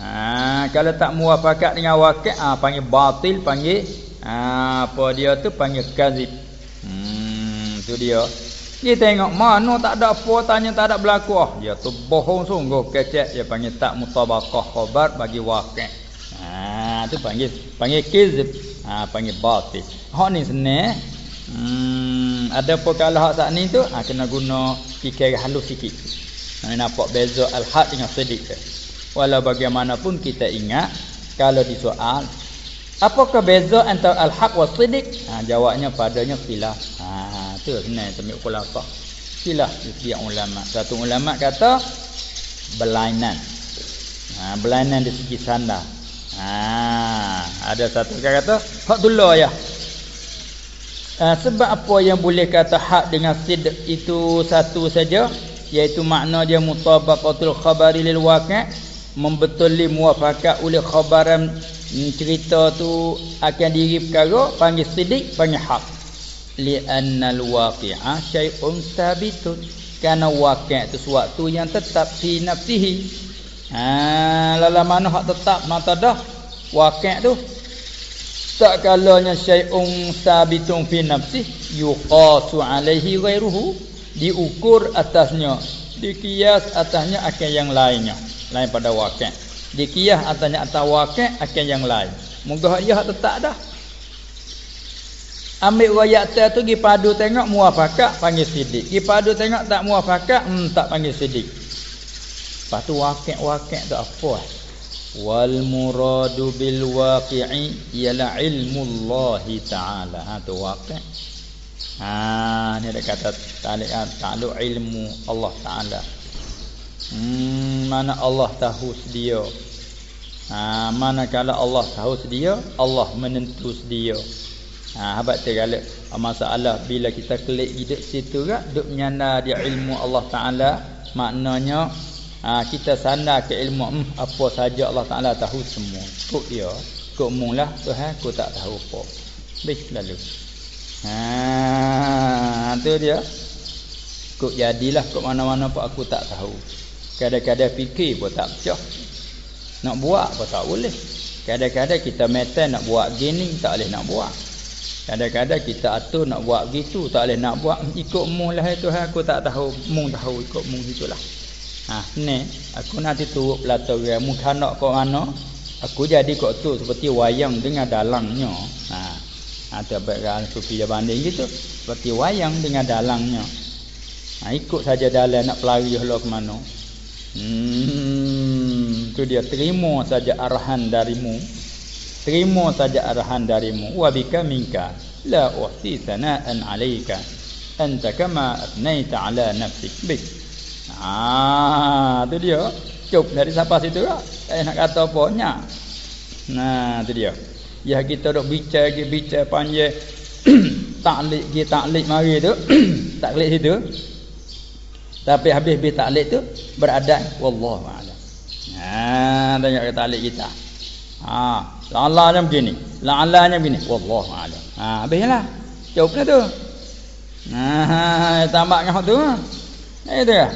Speaker 1: Ha, kalau tak muafakat dengan wakil, ha, panggil batil, panggil ha, apa dia tu panggil kazib. Hmm, tu dia. Dia tengok mana tak ada apa tanya tak ada berlaku. Oh, dia tu bohong sungguh kecek dia panggil tak mutabaqah khabar bagi wakil. Ha, tu panggil panggil kazib. Ha, panggil batil. Hak ni senang. Hmm, ada apa kalau hak saat ni tu ha, kena guna fikir halus sikit. Ha, nampak beza al-haq dengan sedik tu. Walau bagaimanapun kita ingat kalau disoal apakah beza antara al-haq wa sedik? Ha, jawabnya padanya khilaf. Ha tu senang temik khulafah. Khilaf di ulama. Satu ulama kata berlainan. Ha, berlainan di segi sanda. Ha, ada satu kata hak dulu ya. Uh, sebab apa yang boleh kata hak dengan sid itu satu saja iaitu makna dia mutabaqatul khabari lil waqi' membetuli muafakat oleh khabaran hmm, cerita tu akan diri perkara panggil sidik panggil hak. Li annal waqi'a syai'un sabitun kerana waqi' itu sesuatu yang tetap fi nafsihi ha lala mana hak tetap mata dah. Waqi' tu. Tak kalanya syai'un sabitun fi nafsi yuqasu alaihi ghairuhu diukur atasnya dikias atasnya akan yang lainnya. Lain pada wakil. Dikias atasnya atas wakil akan yang lain. Moga ia tetap dah. Ambil wayak tu gi padu tengok muafakat panggil sidik. Gi padu tengok tak muafakat hmm, tak panggil sidik lepas tu wakil-wakil tu apa? Wal muradu bil waqi'i ialah ilmu Allah taala. Ha tu waqi' ha ni ada kata talik takluk ilmu Allah taala. Hmm mana Allah tahu sedia? Ha mana kalau Allah tahu sedia Allah menentu sedia. Ha habaq tergala masalah bila kita klik hidup situ gak duk nyanda dia ilmu Allah taala maknanya ha, kita sandar ke ilmu hmm, apa saja Allah Taala tahu semua. Kok dia. Kok mula Tuhan aku tak tahu apa. Baik lalu? Ha tu dia. Kok jadilah kok mana-mana pun aku tak tahu. Kadang-kadang fikir pun tak pecah. Nak buat pun tak boleh. Kadang-kadang kita metal nak buat gini tak boleh nak buat. Kadang-kadang kita atur nak buat gitu tak boleh nak buat. Ikut mu lah Tuhan aku tak tahu. Mu tahu ikut mu itulah Ha ni aku nanti turut pelata dia muka nak kau mana aku jadi kok tu seperti wayang dengan dalangnya. Ha ha, background sufi dia banding gitu seperti wayang dengan dalangnya. Ha ikut saja dalam nak pelari hello ke mana. Hmm tu dia terima saja arahan darimu. Terima saja arahan darimu wa bika minka la uhsi sana'an 'alaika anta kama atnaita 'ala nafsik bik Ah, tu dia. Cup dari siapa situ lah. Tak nak kata apa nya. Nah, tu dia. Ya kita dok bicara ke bicara panjang taklik ke taklik mari tu. taklik situ. Tapi habis habis taklik tu beradat wallahu a'lam. Nah, tanya kata taklik kita. Ha, la'allanya begini. La'allanya begini. Wallahu a'lam. Ha, habislah. Cukup tu. Nah, tambah ngah tu. Eh tu ya.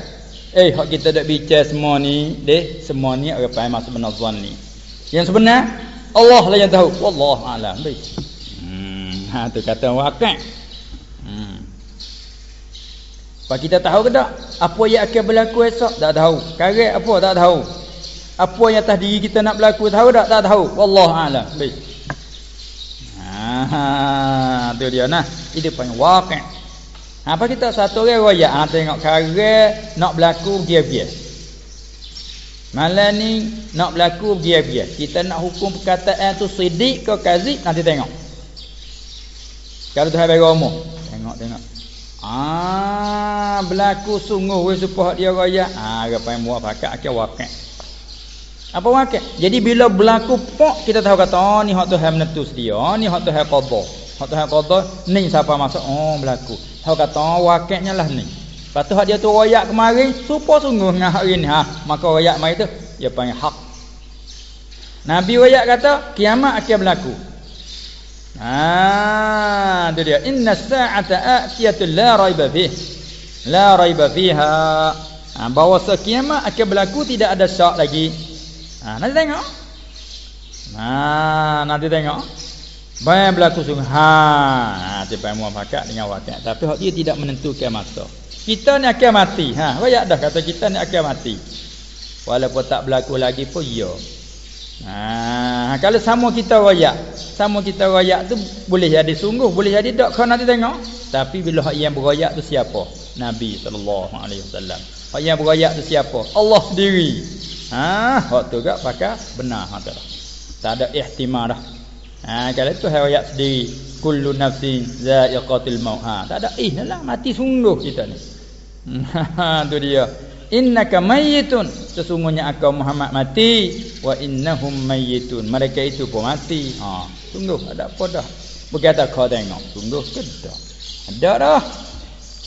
Speaker 1: Eh, hak kita dak bicara semua ni, deh, semua ni orang faham masuk benar zon ni. Yang sebenar Allah lah yang tahu. Wallahu a'lam. Baik. Hmm, ha tu kata wakil. Hmm. Pak kita tahu ke tak? Apa yang akan berlaku esok? Tak tahu. Karet apa? Tak tahu. Apa yang atas diri kita nak berlaku tahu tak? Tak tahu. Wallahu a'lam. Baik. Ha, tu dia nah. Itu panggil wakil. Apa kita satu orang royak ha, tengok kare nak berlaku biar-biar. Malam ni nak berlaku biar-biar. Kita nak hukum perkataan tu sidik ke kazib nanti tengok. Kalau tu habis ngomong, tengok tengok. Ah berlaku sungguh we supaya dia royak. Ah apa yang muak pakat akal wakil. Apa wakil? Jadi bila berlaku pok kita tahu kata oh ni hak tu hai menentu sedia. Oh ni hak tu hai qada. Hak tu hai qada ni siapa masuk oh berlaku. Hak kata oh, wakilnya lah ni. Lepas tu dia tu royak kemarin, supo sungguh dengan hari ni. Ha, maka royak mai tu dia panggil hak. Nabi royak kata kiamat akan berlaku. Ha, tu dia. Inna sa'ata atiyatul la raiba fih. La raiba fiha. Ha, bahawa kiamat akan berlaku tidak ada syak lagi. Ha, nanti tengok. Ha, nanti tengok. Bayang berlaku sungguh. Ha, ha tiba muafakat dengan wakil. Tapi hak dia tidak menentukan masa. Kita ni akan mati. Ha, royak dah kata kita ni akan mati. Walaupun tak berlaku lagi pun ya. Ha, kalau sama kita royak, sama kita royak tu boleh jadi sungguh, boleh jadi tak kau nanti tengok. Tapi bila hak yang beroyak tu siapa? Nabi sallallahu alaihi wasallam. Hak yang beroyak tu siapa? Allah sendiri. Ha, hak tu gak pakai benar ha Tak ada ihtimal dah. Ha kalau itu ayat sendiri kullu nafsin za'iqatul maut. Ha tak ada eh lah mati sungguh kita ni. Ha tu dia. Innaka mayyitun sesungguhnya engkau Muhammad mati wa innahum mayyitun. Mereka itu pun mati. Ha sungguh ada apa dah. Berkata kau tengok sungguh ke tak? Ada dah.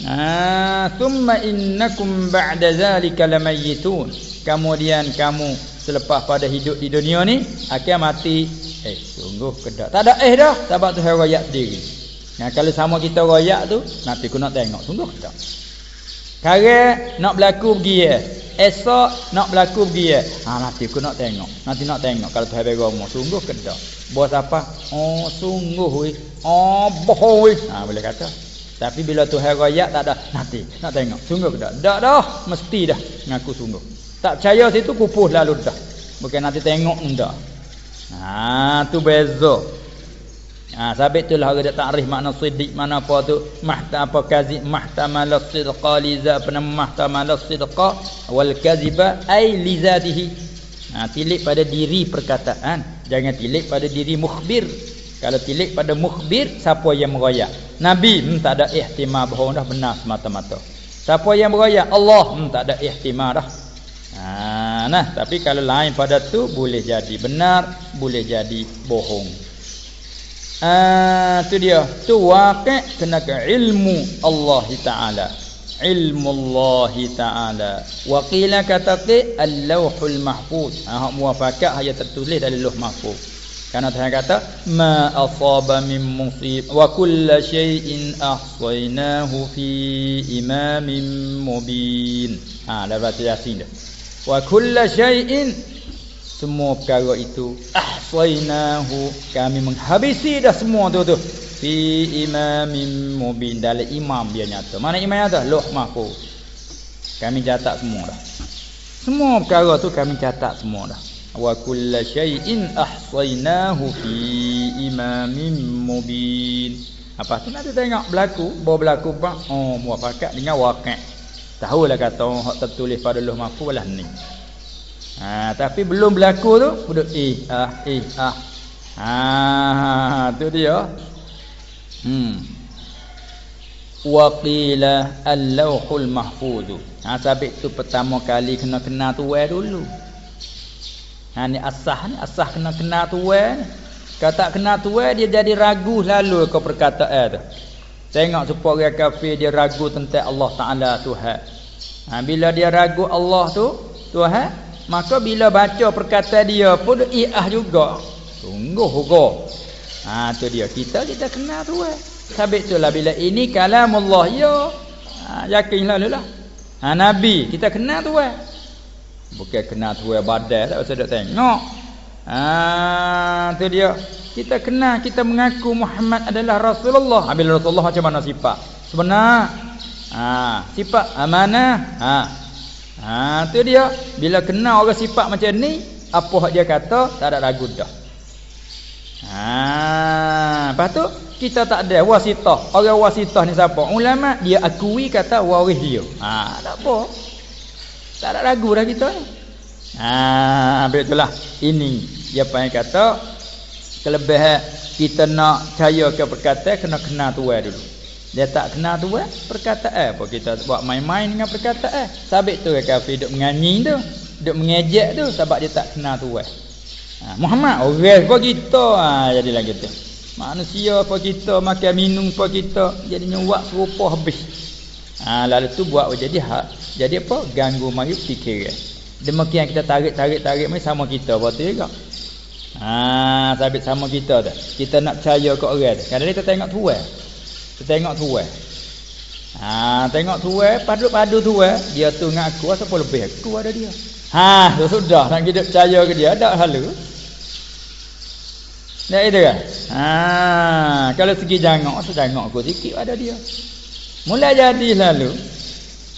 Speaker 1: Ha thumma innakum ba'da zalika lamayyitun. Kemudian kamu selepas pada hidup di dunia ni akan mati Eh sungguh kedak. Tak ada eh dah. Sebab tu royak sendiri. Nah kalau sama kita royak tu nanti aku nak tengok sungguh kedak. Kare nak berlaku pergi ya. Esok nak berlaku pergi ya. Ha nanti aku nak tengok. Nanti nak tengok kalau tu habis romo sungguh kedak. Bos apa? Oh sungguh weh. Oh boh weh. Ha boleh kata. Tapi bila tu hari royak tak ada nanti nak tengok. Sungguh kedak. Dak dah mesti dah ngaku sungguh. Tak percaya situ kupuh lalu dah. Bukan nanti tengok ndak. Ha tu beza. Ha sabit tu lah ada takrif makna siddiq mana apa tu mahta apa kazib mahtamal sidqa liza nama mahtamal sidqa wal kaziba ai li zatihi. Ha tilik pada diri perkataan, jangan tilik pada diri mukhbir. Kalau tilik pada mukhbir, siapa yang meroyak? Nabi hmm, tak ada ihtimal bahawa dah benar semata-mata. Siapa yang meroyak? Allah hmm, tak ada ihtimal dah. Ha, nah, tapi kalau lain pada tu boleh jadi benar, boleh jadi bohong. Ah, tu dia. Tu waqi' kena ke ilmu Allah Taala. Ilmu Allah Taala. Wa qila katati al-lauhul mahfuz. Ah, muwafaqah hanya tertulis dalam lauh mahfuz. Karena Tuhan kata ma asaba min musib wa kullu shay'in ahsaynahu fi imamin mubin. Ah, ha, baca Yasin dah wa kullu syai'in. Semua perkara itu ahsainahu kami menghabisi dah semua tu tu. Fi imamin mubin. Dalam imam dia nyata. Mana imam nyata loh mahfuz. Kami catat semua dah. Semua perkara tu kami catat semua dah. Wa kullu syai'in ahsainahu fi imamin mubin. Apa tu nanti tengok berlaku bawa berlaku bang oh muafakat dengan wakil Tahulah kata orang hak tertulis pada Lauh Mahfuz lah ni. Ha, tapi belum berlaku tu, duduk eh ah eh ah. Ha, tu dia. Hmm. Wa qila al-lauhul mahfuz. Ha, sabit tu pertama kali kena kena tuai dulu. Ha ni asah ni asah kena kena tuai. Kalau tak kena tuai dia jadi ragu lalu ke perkataan tu. Tengok supaya orang kafir dia ragu tentang Allah Taala Tuhan. Ha, bila dia ragu Allah tu Tuhan, maka bila baca perkataan dia pun iah juga. Sungguh hugo. Ha tu dia. Kita kita kenal Tuhan. Sabit tu lah bila ini kalam Allah ya. Ha, yakinlah lah. Ha nabi kita kenal tuan. Bukan kenal tuan badan tak usah dak tengok. Ha tu dia. Kita kenal kita mengaku Muhammad adalah Rasulullah. Ha, bila Rasulullah macam mana sifat? Sebenar. Ha sifat amanah. Ha. Ha tu dia. Bila kenal orang sifat macam ni, apa hak dia kata tak ada ragu dah. Ha, lepas tu kita tak ada wasitah. Orang wasitah ni siapa? Ulama dia akui kata waris dia. Ha, tak apa. Tak ada ragu dah kita ni. Ha, itulah. Ini dia panggil kata kelebihan kita nak percaya ke perkataan kena kenal tuan dulu. Dia tak kenal tuan, perkataan apa kita buat main-main dengan perkataan. Sabit tu kafir duk menyanyi tu, duk mengejek tu sebab dia tak kenal tuan. Ha, Muhammad orang apa kita ha, jadilah kita. Manusia apa kita makan minum apa kita jadi nyuak serupa habis. Ha, lalu tu buat jadi hak. Jadi apa? Ganggu mari fikir. Demikian kita tarik-tarik-tarik mai sama kita betul juga. Ha, sabit sama kita dah. Kita nak percaya ke orang tu. Kadang kita tengok tuan. Kita tengok tuan. Ha, tengok tuan, padu-padu tuan, dia tu ngaku apa lebih aku ada dia. Ha, sudah nak kita percaya ke dia dak halu. Tak itu kan? Ha, kalau segi jangok, tu jangok aku sikit ada dia. Mula jadi lalu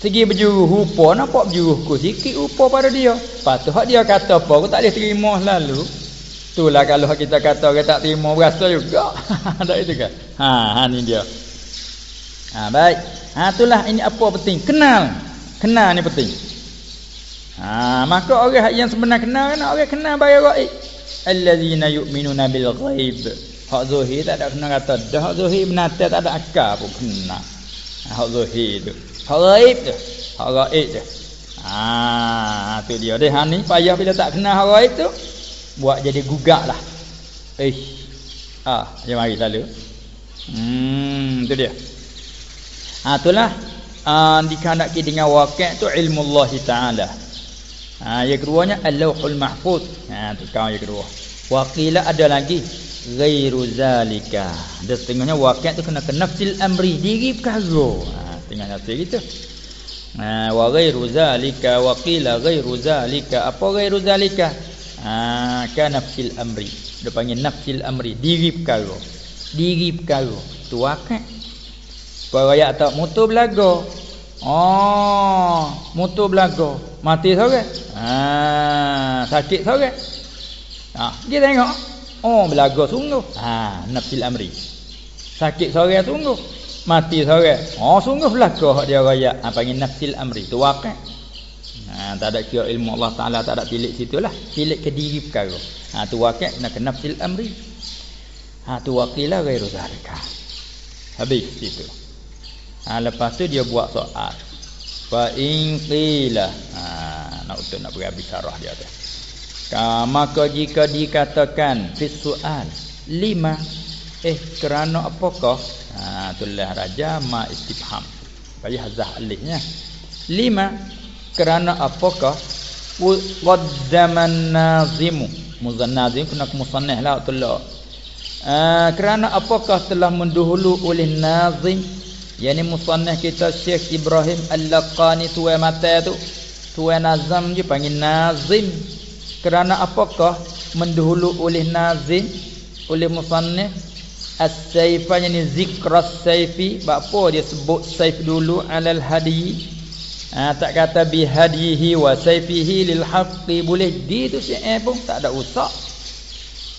Speaker 1: segi berjuruh rupa nampak berjuruh aku sikit rupa pada dia. Patut hak dia kata apa aku tak boleh terima lalu. Itulah kalau kita kata orang tak terima berasa juga. tak itu kan? Ha, ha ni dia. Ha, baik. Ha itulah ini apa penting? Kenal. Kenal ni penting. Ha, maka orang yang sebenar kenal kan orang kenal bayar gaib allazina yu'minuna bil ghaib hak zahir tak ada kena kata dah hak zahir benata tak ada akal pun kena hak zahir tu hak ghaib tu hak ghaib tu ah tu dia deh ha ni payah bila tak kena hak ghaib tu buat jadi gugak lah eh ah dia mari lalu hmm tu dia ah itulah ah dikandaki dengan wakil tu ilmu Allah taala Ha, yang keduanya Al-Lauhul Mahfuz. Ha, tu kawan yang kedua. Waqila ada lagi ghairu zalika. Dia setengahnya wakil tu kena ke nafsil amri diri perkara. Ha, tengah nafsil gitu. Ha, wa ghairu zalika waqila ghairu zalika. Apa ghairu zalika? Ha, nafsil amri. Dia panggil nafsil amri diri perkara. Diri perkara. Tu wakil. Para ayat tak mutu belaga. Oh, mutu belaga. Mati seorang. Ha, sakit seorang. Ha, dia tengok. Oh, belaga sungguh. Ha, nafsil amri. Sakit seorang sungguh. Mati seorang. Oh, sungguh belaga dia raya. Ha, panggil nafsil amri. Tu wakil. Ha, tak ada kira ilmu Allah Ta'ala tak ada tilik situ lah. Tilik ke diri perkara. Ha, tu wakil nak ke nafsil amri. Ha, tu wakilah gairu zalika. Habis situ. Ha, lepas tu dia buat soal. Fa in qila. Ha, nak untuk nak berhabis syarah dia tu. Ha, maka jika dikatakan fi soal lima eh kerana apakah? Ha, tulah raja ma istifham. Bagi hazah alihnya. Lima kerana apakah? Waddaman nazimu. Muzannazim kena kemusannah lah tulah. Uh, kerana apakah telah mendahulu oleh nazim Yani musannah kita Syekh Ibrahim Al-Laqani tuai mata tu. Tuai nazam je panggil nazim. Kerana apakah mendahulu oleh nazim oleh musannah as-saifa yani zikras saifi apa dia sebut saif dulu alal hadi Ha, tak kata bihadihi wa saifihi lil haqqi boleh di tu syair eh, pun tak ada usah.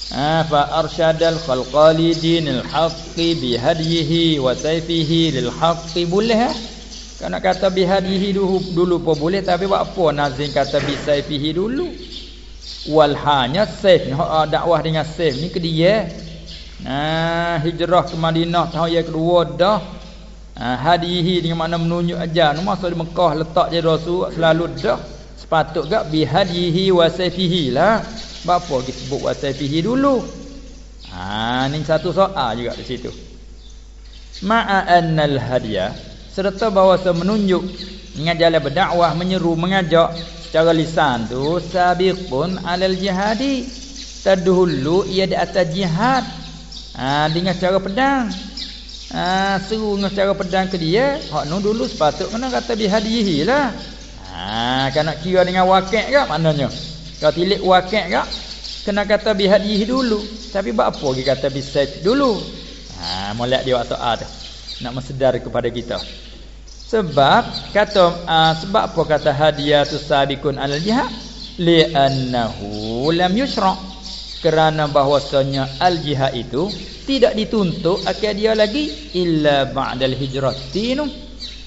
Speaker 1: Ha, fa arsyadal khalqali dinil haqqi bihadihi wa saifihi lil haqqi boleh ha? Kan nak kata bihadihi dulu, dulu pun boleh tapi buat apa nazim kata bi saifihi dulu? Wal hanya saif ni ah, dakwah dengan saif ni ke dia. Ha, hijrah ke Madinah tahun yang kedua dah ha, hadihi dengan makna menunjuk ajar. Masa di Mekah letak jadi rasul selalu dah sepatut gak bihadihi wa saifihi lah. Bapa kita sebut wasafihi dulu. Ha ni satu soal juga di situ. Ma'a annal hadiya serta bahawa menunjuk dengan jalan berdakwah menyeru mengajak secara lisan tu sabiqun alal jihadi. Tadhulu ia di atas jihad. Ha, dengan cara pedang Ah seru dengan cara pedang ke dia. Hak nu dulu sepatut kena kata bihadihi lah. Ah kan nak kira dengan wakil ke maknanya? Kalau tilik wakil ke kena kata bihadihi dulu. Tapi buat apa dia kata bisaif dulu? Ah molek dia waktu A tu. Nak mesedar kepada kita. Sebab kata uh, sebab apa kata hadiah tu sabikun al jihad? Li'annahu lam yusra' kerana bahwasanya al jihad itu tidak dituntut akan dia lagi illa ba'dal hijratin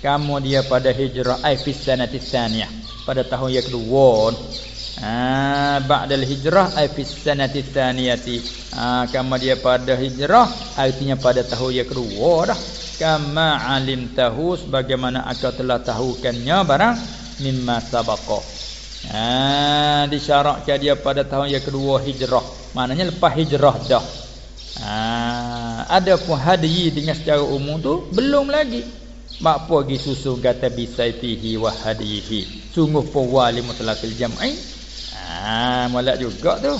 Speaker 1: kamu dia pada hijrah ai fi sanati tsaniyah pada tahun yang kedua. Ah ba'dal hijrah ai fi sanati tsaniyati ah kamu dia pada hijrah artinya pada tahun yang kedua dah. Kama alim tahu sebagaimana aku telah tahukannya barang mimma sabaqa. Ah disyaratkan dia pada tahun yang kedua hijrah. Maknanya lepas hijrah dah Ha, ada pun hadi dengan secara umum tu belum lagi. Mak apa pergi susu kata bisaifihi wa hadihi. Sungguh pun wali mutlaqil jam'i. Ha, molek juga tu.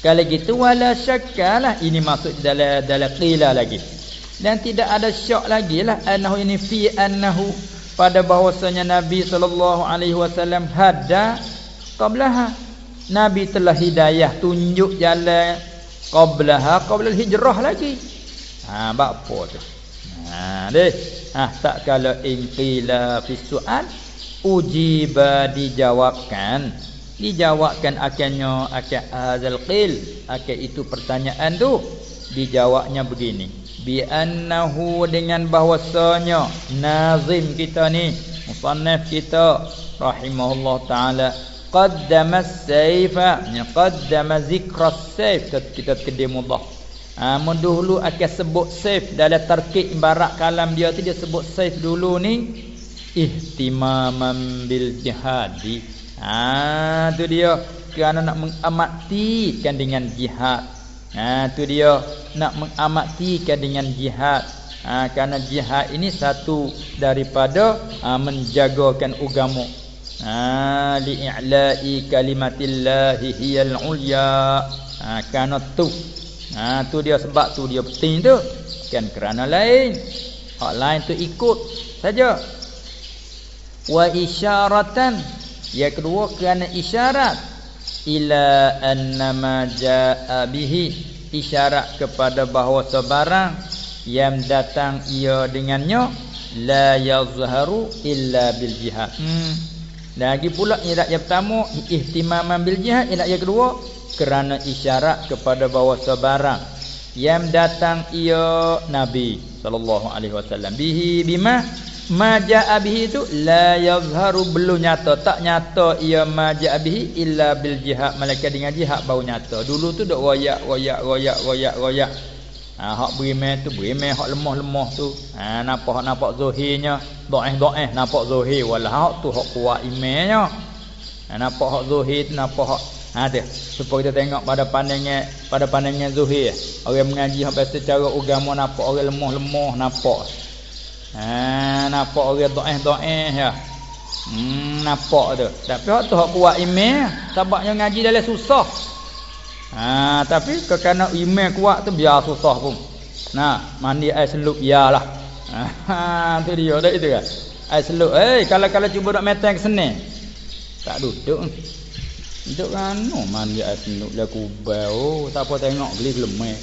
Speaker 1: Kalau gitu wala syakkalah ini masuk dalam dalam qila lagi. Dan tidak ada syak lagi lah annahu ini fi annahu pada bahwasanya Nabi sallallahu alaihi wasallam hada qablaha Nabi telah hidayah tunjuk jalan qablaha qabla hijrah lagi. Ha bab apa tu? Ha deh. Ha tak kalau inqila fi su'al ujiba dijawabkan. Dijawabkan akannya akan azal qil akan itu pertanyaan tu dijawabnya begini. Bi annahu dengan bahwasanya nazim kita ni musannaf kita rahimahullah taala qaddama as-sayfa ya qaddama zikra as-sayf kita kedim Allah ha mendahulu akan sebut sayf. Dalam tarkib ibarat kalam dia tu dia sebut sayf dulu ni ihtimaman bil jihadi. Ha tu dia. Kerana nak mengamatikan dengan jihad. Ha tu dia. Nak mengamatikan dengan jihad. Ha kerana jihad ini satu daripada ha, menjagakan agama ha li'la'i kalimatillahi hiyal ulya. Ha kana tu. Ha tu dia sebab tu dia penting tu. Kan kerana lain. Hak lain tu ikut saja. Wa isyaratan. Yang kedua kerana isyarat. Ila annama jaa bihi. Isyarat kepada bahawa sebarang yang datang ia dengannya la yazharu illa bil jihad. Hmm lagi pula irat yang pertama ihtimaman bil jihad, irat yang kedua kerana isyarat kepada bahawa sebarang yang datang ia Nabi sallallahu alaihi wasallam. Bihi bima ma jaa bihi itu la yazharu belum nyata. Tak nyata ia ma jaa bihi illa bil jihad. Malaikat dengan jihad baru nyata. Dulu tu dok royak royak royak royak royak Ha hak berimeh tu berimeh hak lemah-lemah tu. Ha nampak hak nampak zahirnya, dhaif-dhaif nampak zahir walah hak tu hak kuat imehnya. Ha nampak hak zahir tu nampak hak ha dia. Supaya kita tengok pada pandangan pada pandangan zahir. Orang mengaji hak biasa cara agama nampak orang lemah-lemah nampak. Ha nampak orang dhaif-dhaif ya. Hmm nampak tu. Tapi hak tu hak kuat imeh, sebabnya ngaji dalam susah. Ha, tapi kerana iman kuat tu biar susah pun. Nah, mandi air selup iyalah. Ha, tu dia dah itu kan. Air selup. Eh, kalau kalau cuba nak meteng ke sini. Tak duduk. Duduk kan no, mandi air selup lah kubau. Oh, siapa tengok beli lemah.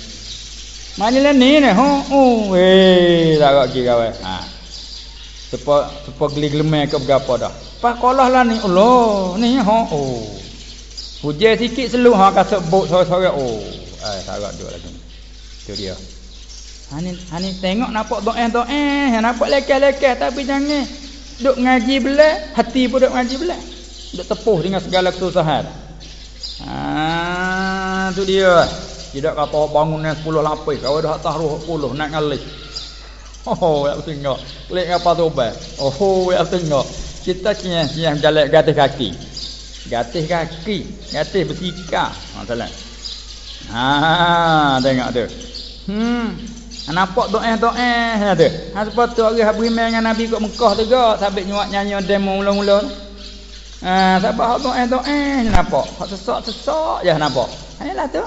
Speaker 1: Mandi lah ni ni. Oh, oh. Eh, tak kira kawan. Ha. Sepa sepa geli gelemah ke berapa dah. Pak kolah lah ni. Allah, ni ha. Oh. Hujan sikit selu ha kasut bot sore-sore oh. Eh sarak duk lagi. Tu dia. Hani hani tengok nampak doa-doa, nampak lekeh-lekeh tapi jangan duk ngaji belah, hati pun duk ngaji belah. Duk tepuh dengan segala kesusahan. Ha tu dia. Tidak kata bangun yang 10 lapis, kau dah atas roh 10 nak ngalih. Oh, ya tengok. Klik apa tu? Oh, ya tengok. Kita kian yang jalan gatis kaki. Gatih kaki, gatih bersikap. Ha salah. Ha tengok tu. Hmm. Nampak doa-doa ha tu. Ha sepatu orang habis dengan Nabi kat Mekah tu gak, sampai nyuak nyanyi demo mula-mula. Ha sebab doa-doa nampak. Hak sesak-sesak je nampak. Ha tu.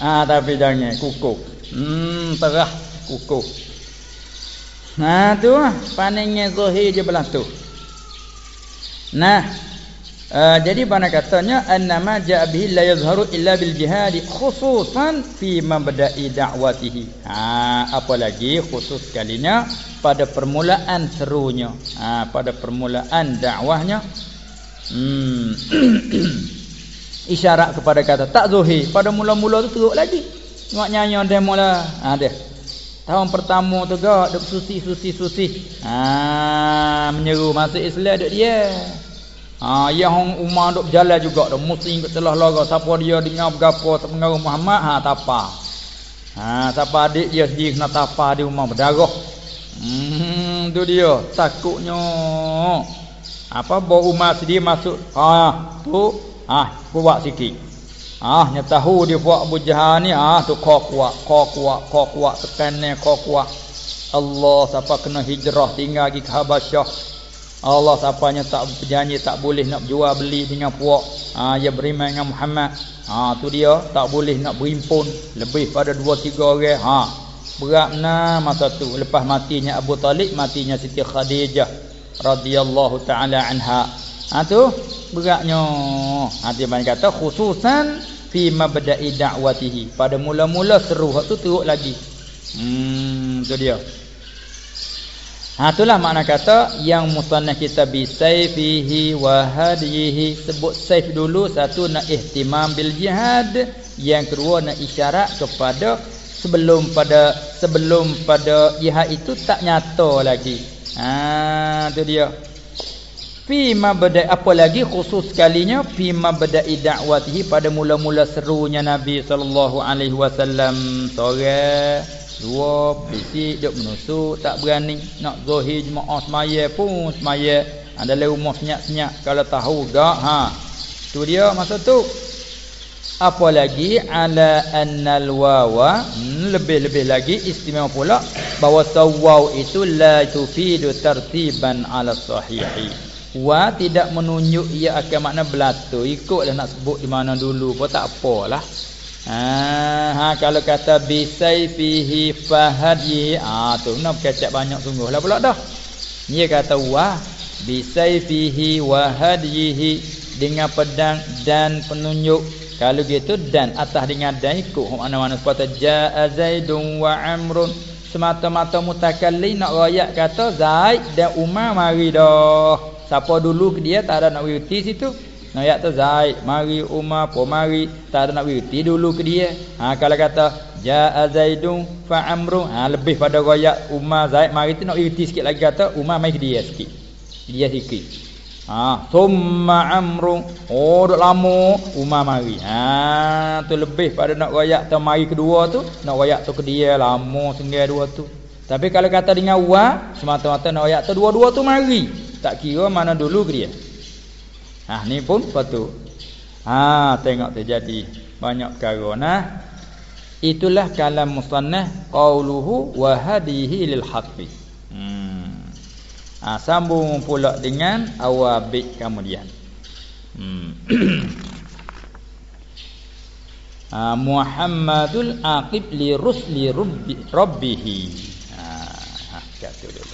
Speaker 1: Ha tapi jangan kukuk. Hmm terah kukuh Nah tu paningnya zahir je belah tu Nah Uh, jadi mana katanya annama ja'a bihi la yazharu illa bil jihad khususan fi mabda'i da'watihi. Ha apalagi khusus kalinya pada permulaan serunya. Ha pada permulaan dakwahnya. Hmm. Isyarat kepada kata tak zuhir pada mula-mula tu teruk lagi. Mak nyanyi dia mula. Ha dia. Tahun pertama tu gak duk susi susi susi. Ha menyeru masuk Islam duk dia. Ha yang Umar duk berjalan juga dah muslim ke telah lara siapa dia dengar bergapo pengaruh Muhammad ha tapa. Ha siapa adik dia sendiri kena tapa di rumah berdarah. Hmm tu dia takutnya. Apa bawa Umar sendiri masuk. Ha tu ha buat sikit. Ah nya tahu dia buat Abu Jahal ni ah tu kau kuat kau kuat kau kuat tekan ni kau kuat. Allah siapa kena hijrah tinggal di Habasyah Allah siapanya tak berjanji tak boleh nak jual beli dengan puak. Ha, Dia beriman dengan Muhammad. Ha, tu dia tak boleh nak berimpun Lebih pada dua tiga orang. Ha, Berat mana masa tu. Lepas matinya Abu Talib Matinya Siti Khadijah radhiyallahu ta'ala anha. Ha, tu beratnya. Ha, Dia kata khususan Fi mabda'i da'watihi. Pada mula-mula seru tu teruk lagi. Hmm, tu dia. Ha itulah makna kata yang musannaf kita bi sayfihi wa hadihi sebut saif dulu satu nak ihtimam bil jihad yang kedua nak isyarat kepada sebelum pada sebelum pada jihad itu tak nyata lagi. Ha tu dia. Fi mabda apa lagi khusus kalinya fi mabda da'watihi pada mula-mula serunya Nabi sallallahu alaihi wasallam sore Dua bisik duk menusuk tak berani nak zahir jemaah semaya pun semaya ada rumah senyap-senyap kalau tahu dak ha. Tu dia masa tu. Apa lagi ala annal wawa hmm, lebih-lebih lagi istimewa pula bahawa sawaw itu la tufidu tartiban ala sahihi. Wa tidak menunjuk ia akan makna belatu. Ikutlah nak sebut di mana dulu pun tak apalah Ha, ha kalau kata bisai fihi fahadi ah tu nak kecap banyak sungguh lah pula dah. Dia kata wah bisai fihi wahadihi dengan pedang dan penunjuk. Kalau gitu dan atas dengan dan ikut mana-mana sepatah jaa zaidun wa amrun semata-mata mutakallim nak royak kata Zaid dan Umar mari dah. Siapa dulu dia tak ada nak wirti situ. Ayat tu Zaid mari Umar po mari tak ada nak wirti dulu ke dia. Ha kalau kata jaa Zaidun fa amru ha lebih pada ayat Umar Zaid mari tu nak wirti sikit lagi kata Umar mai ke dia sikit. Dia sikit. Ha summa amru oh dak lama Umar mari. Ha tu lebih pada nak ayat tu mari kedua tu nak ayat tu ke dia lama senggai dua tu. Tapi kalau kata dengan wa semata-mata nak ayat tu dua-dua tu mari. Tak kira mana dulu ke dia. Ha ni pun patu. Ha tengok terjadi banyak perkara nah. Itulah kalam musannah qauluhu wa hadihi lil haqqi. Hmm. Ha sambung pula dengan awabik kemudian. Hmm. ha Muhammadul aqib li rusli rabbihi. Ha ha kata dulu.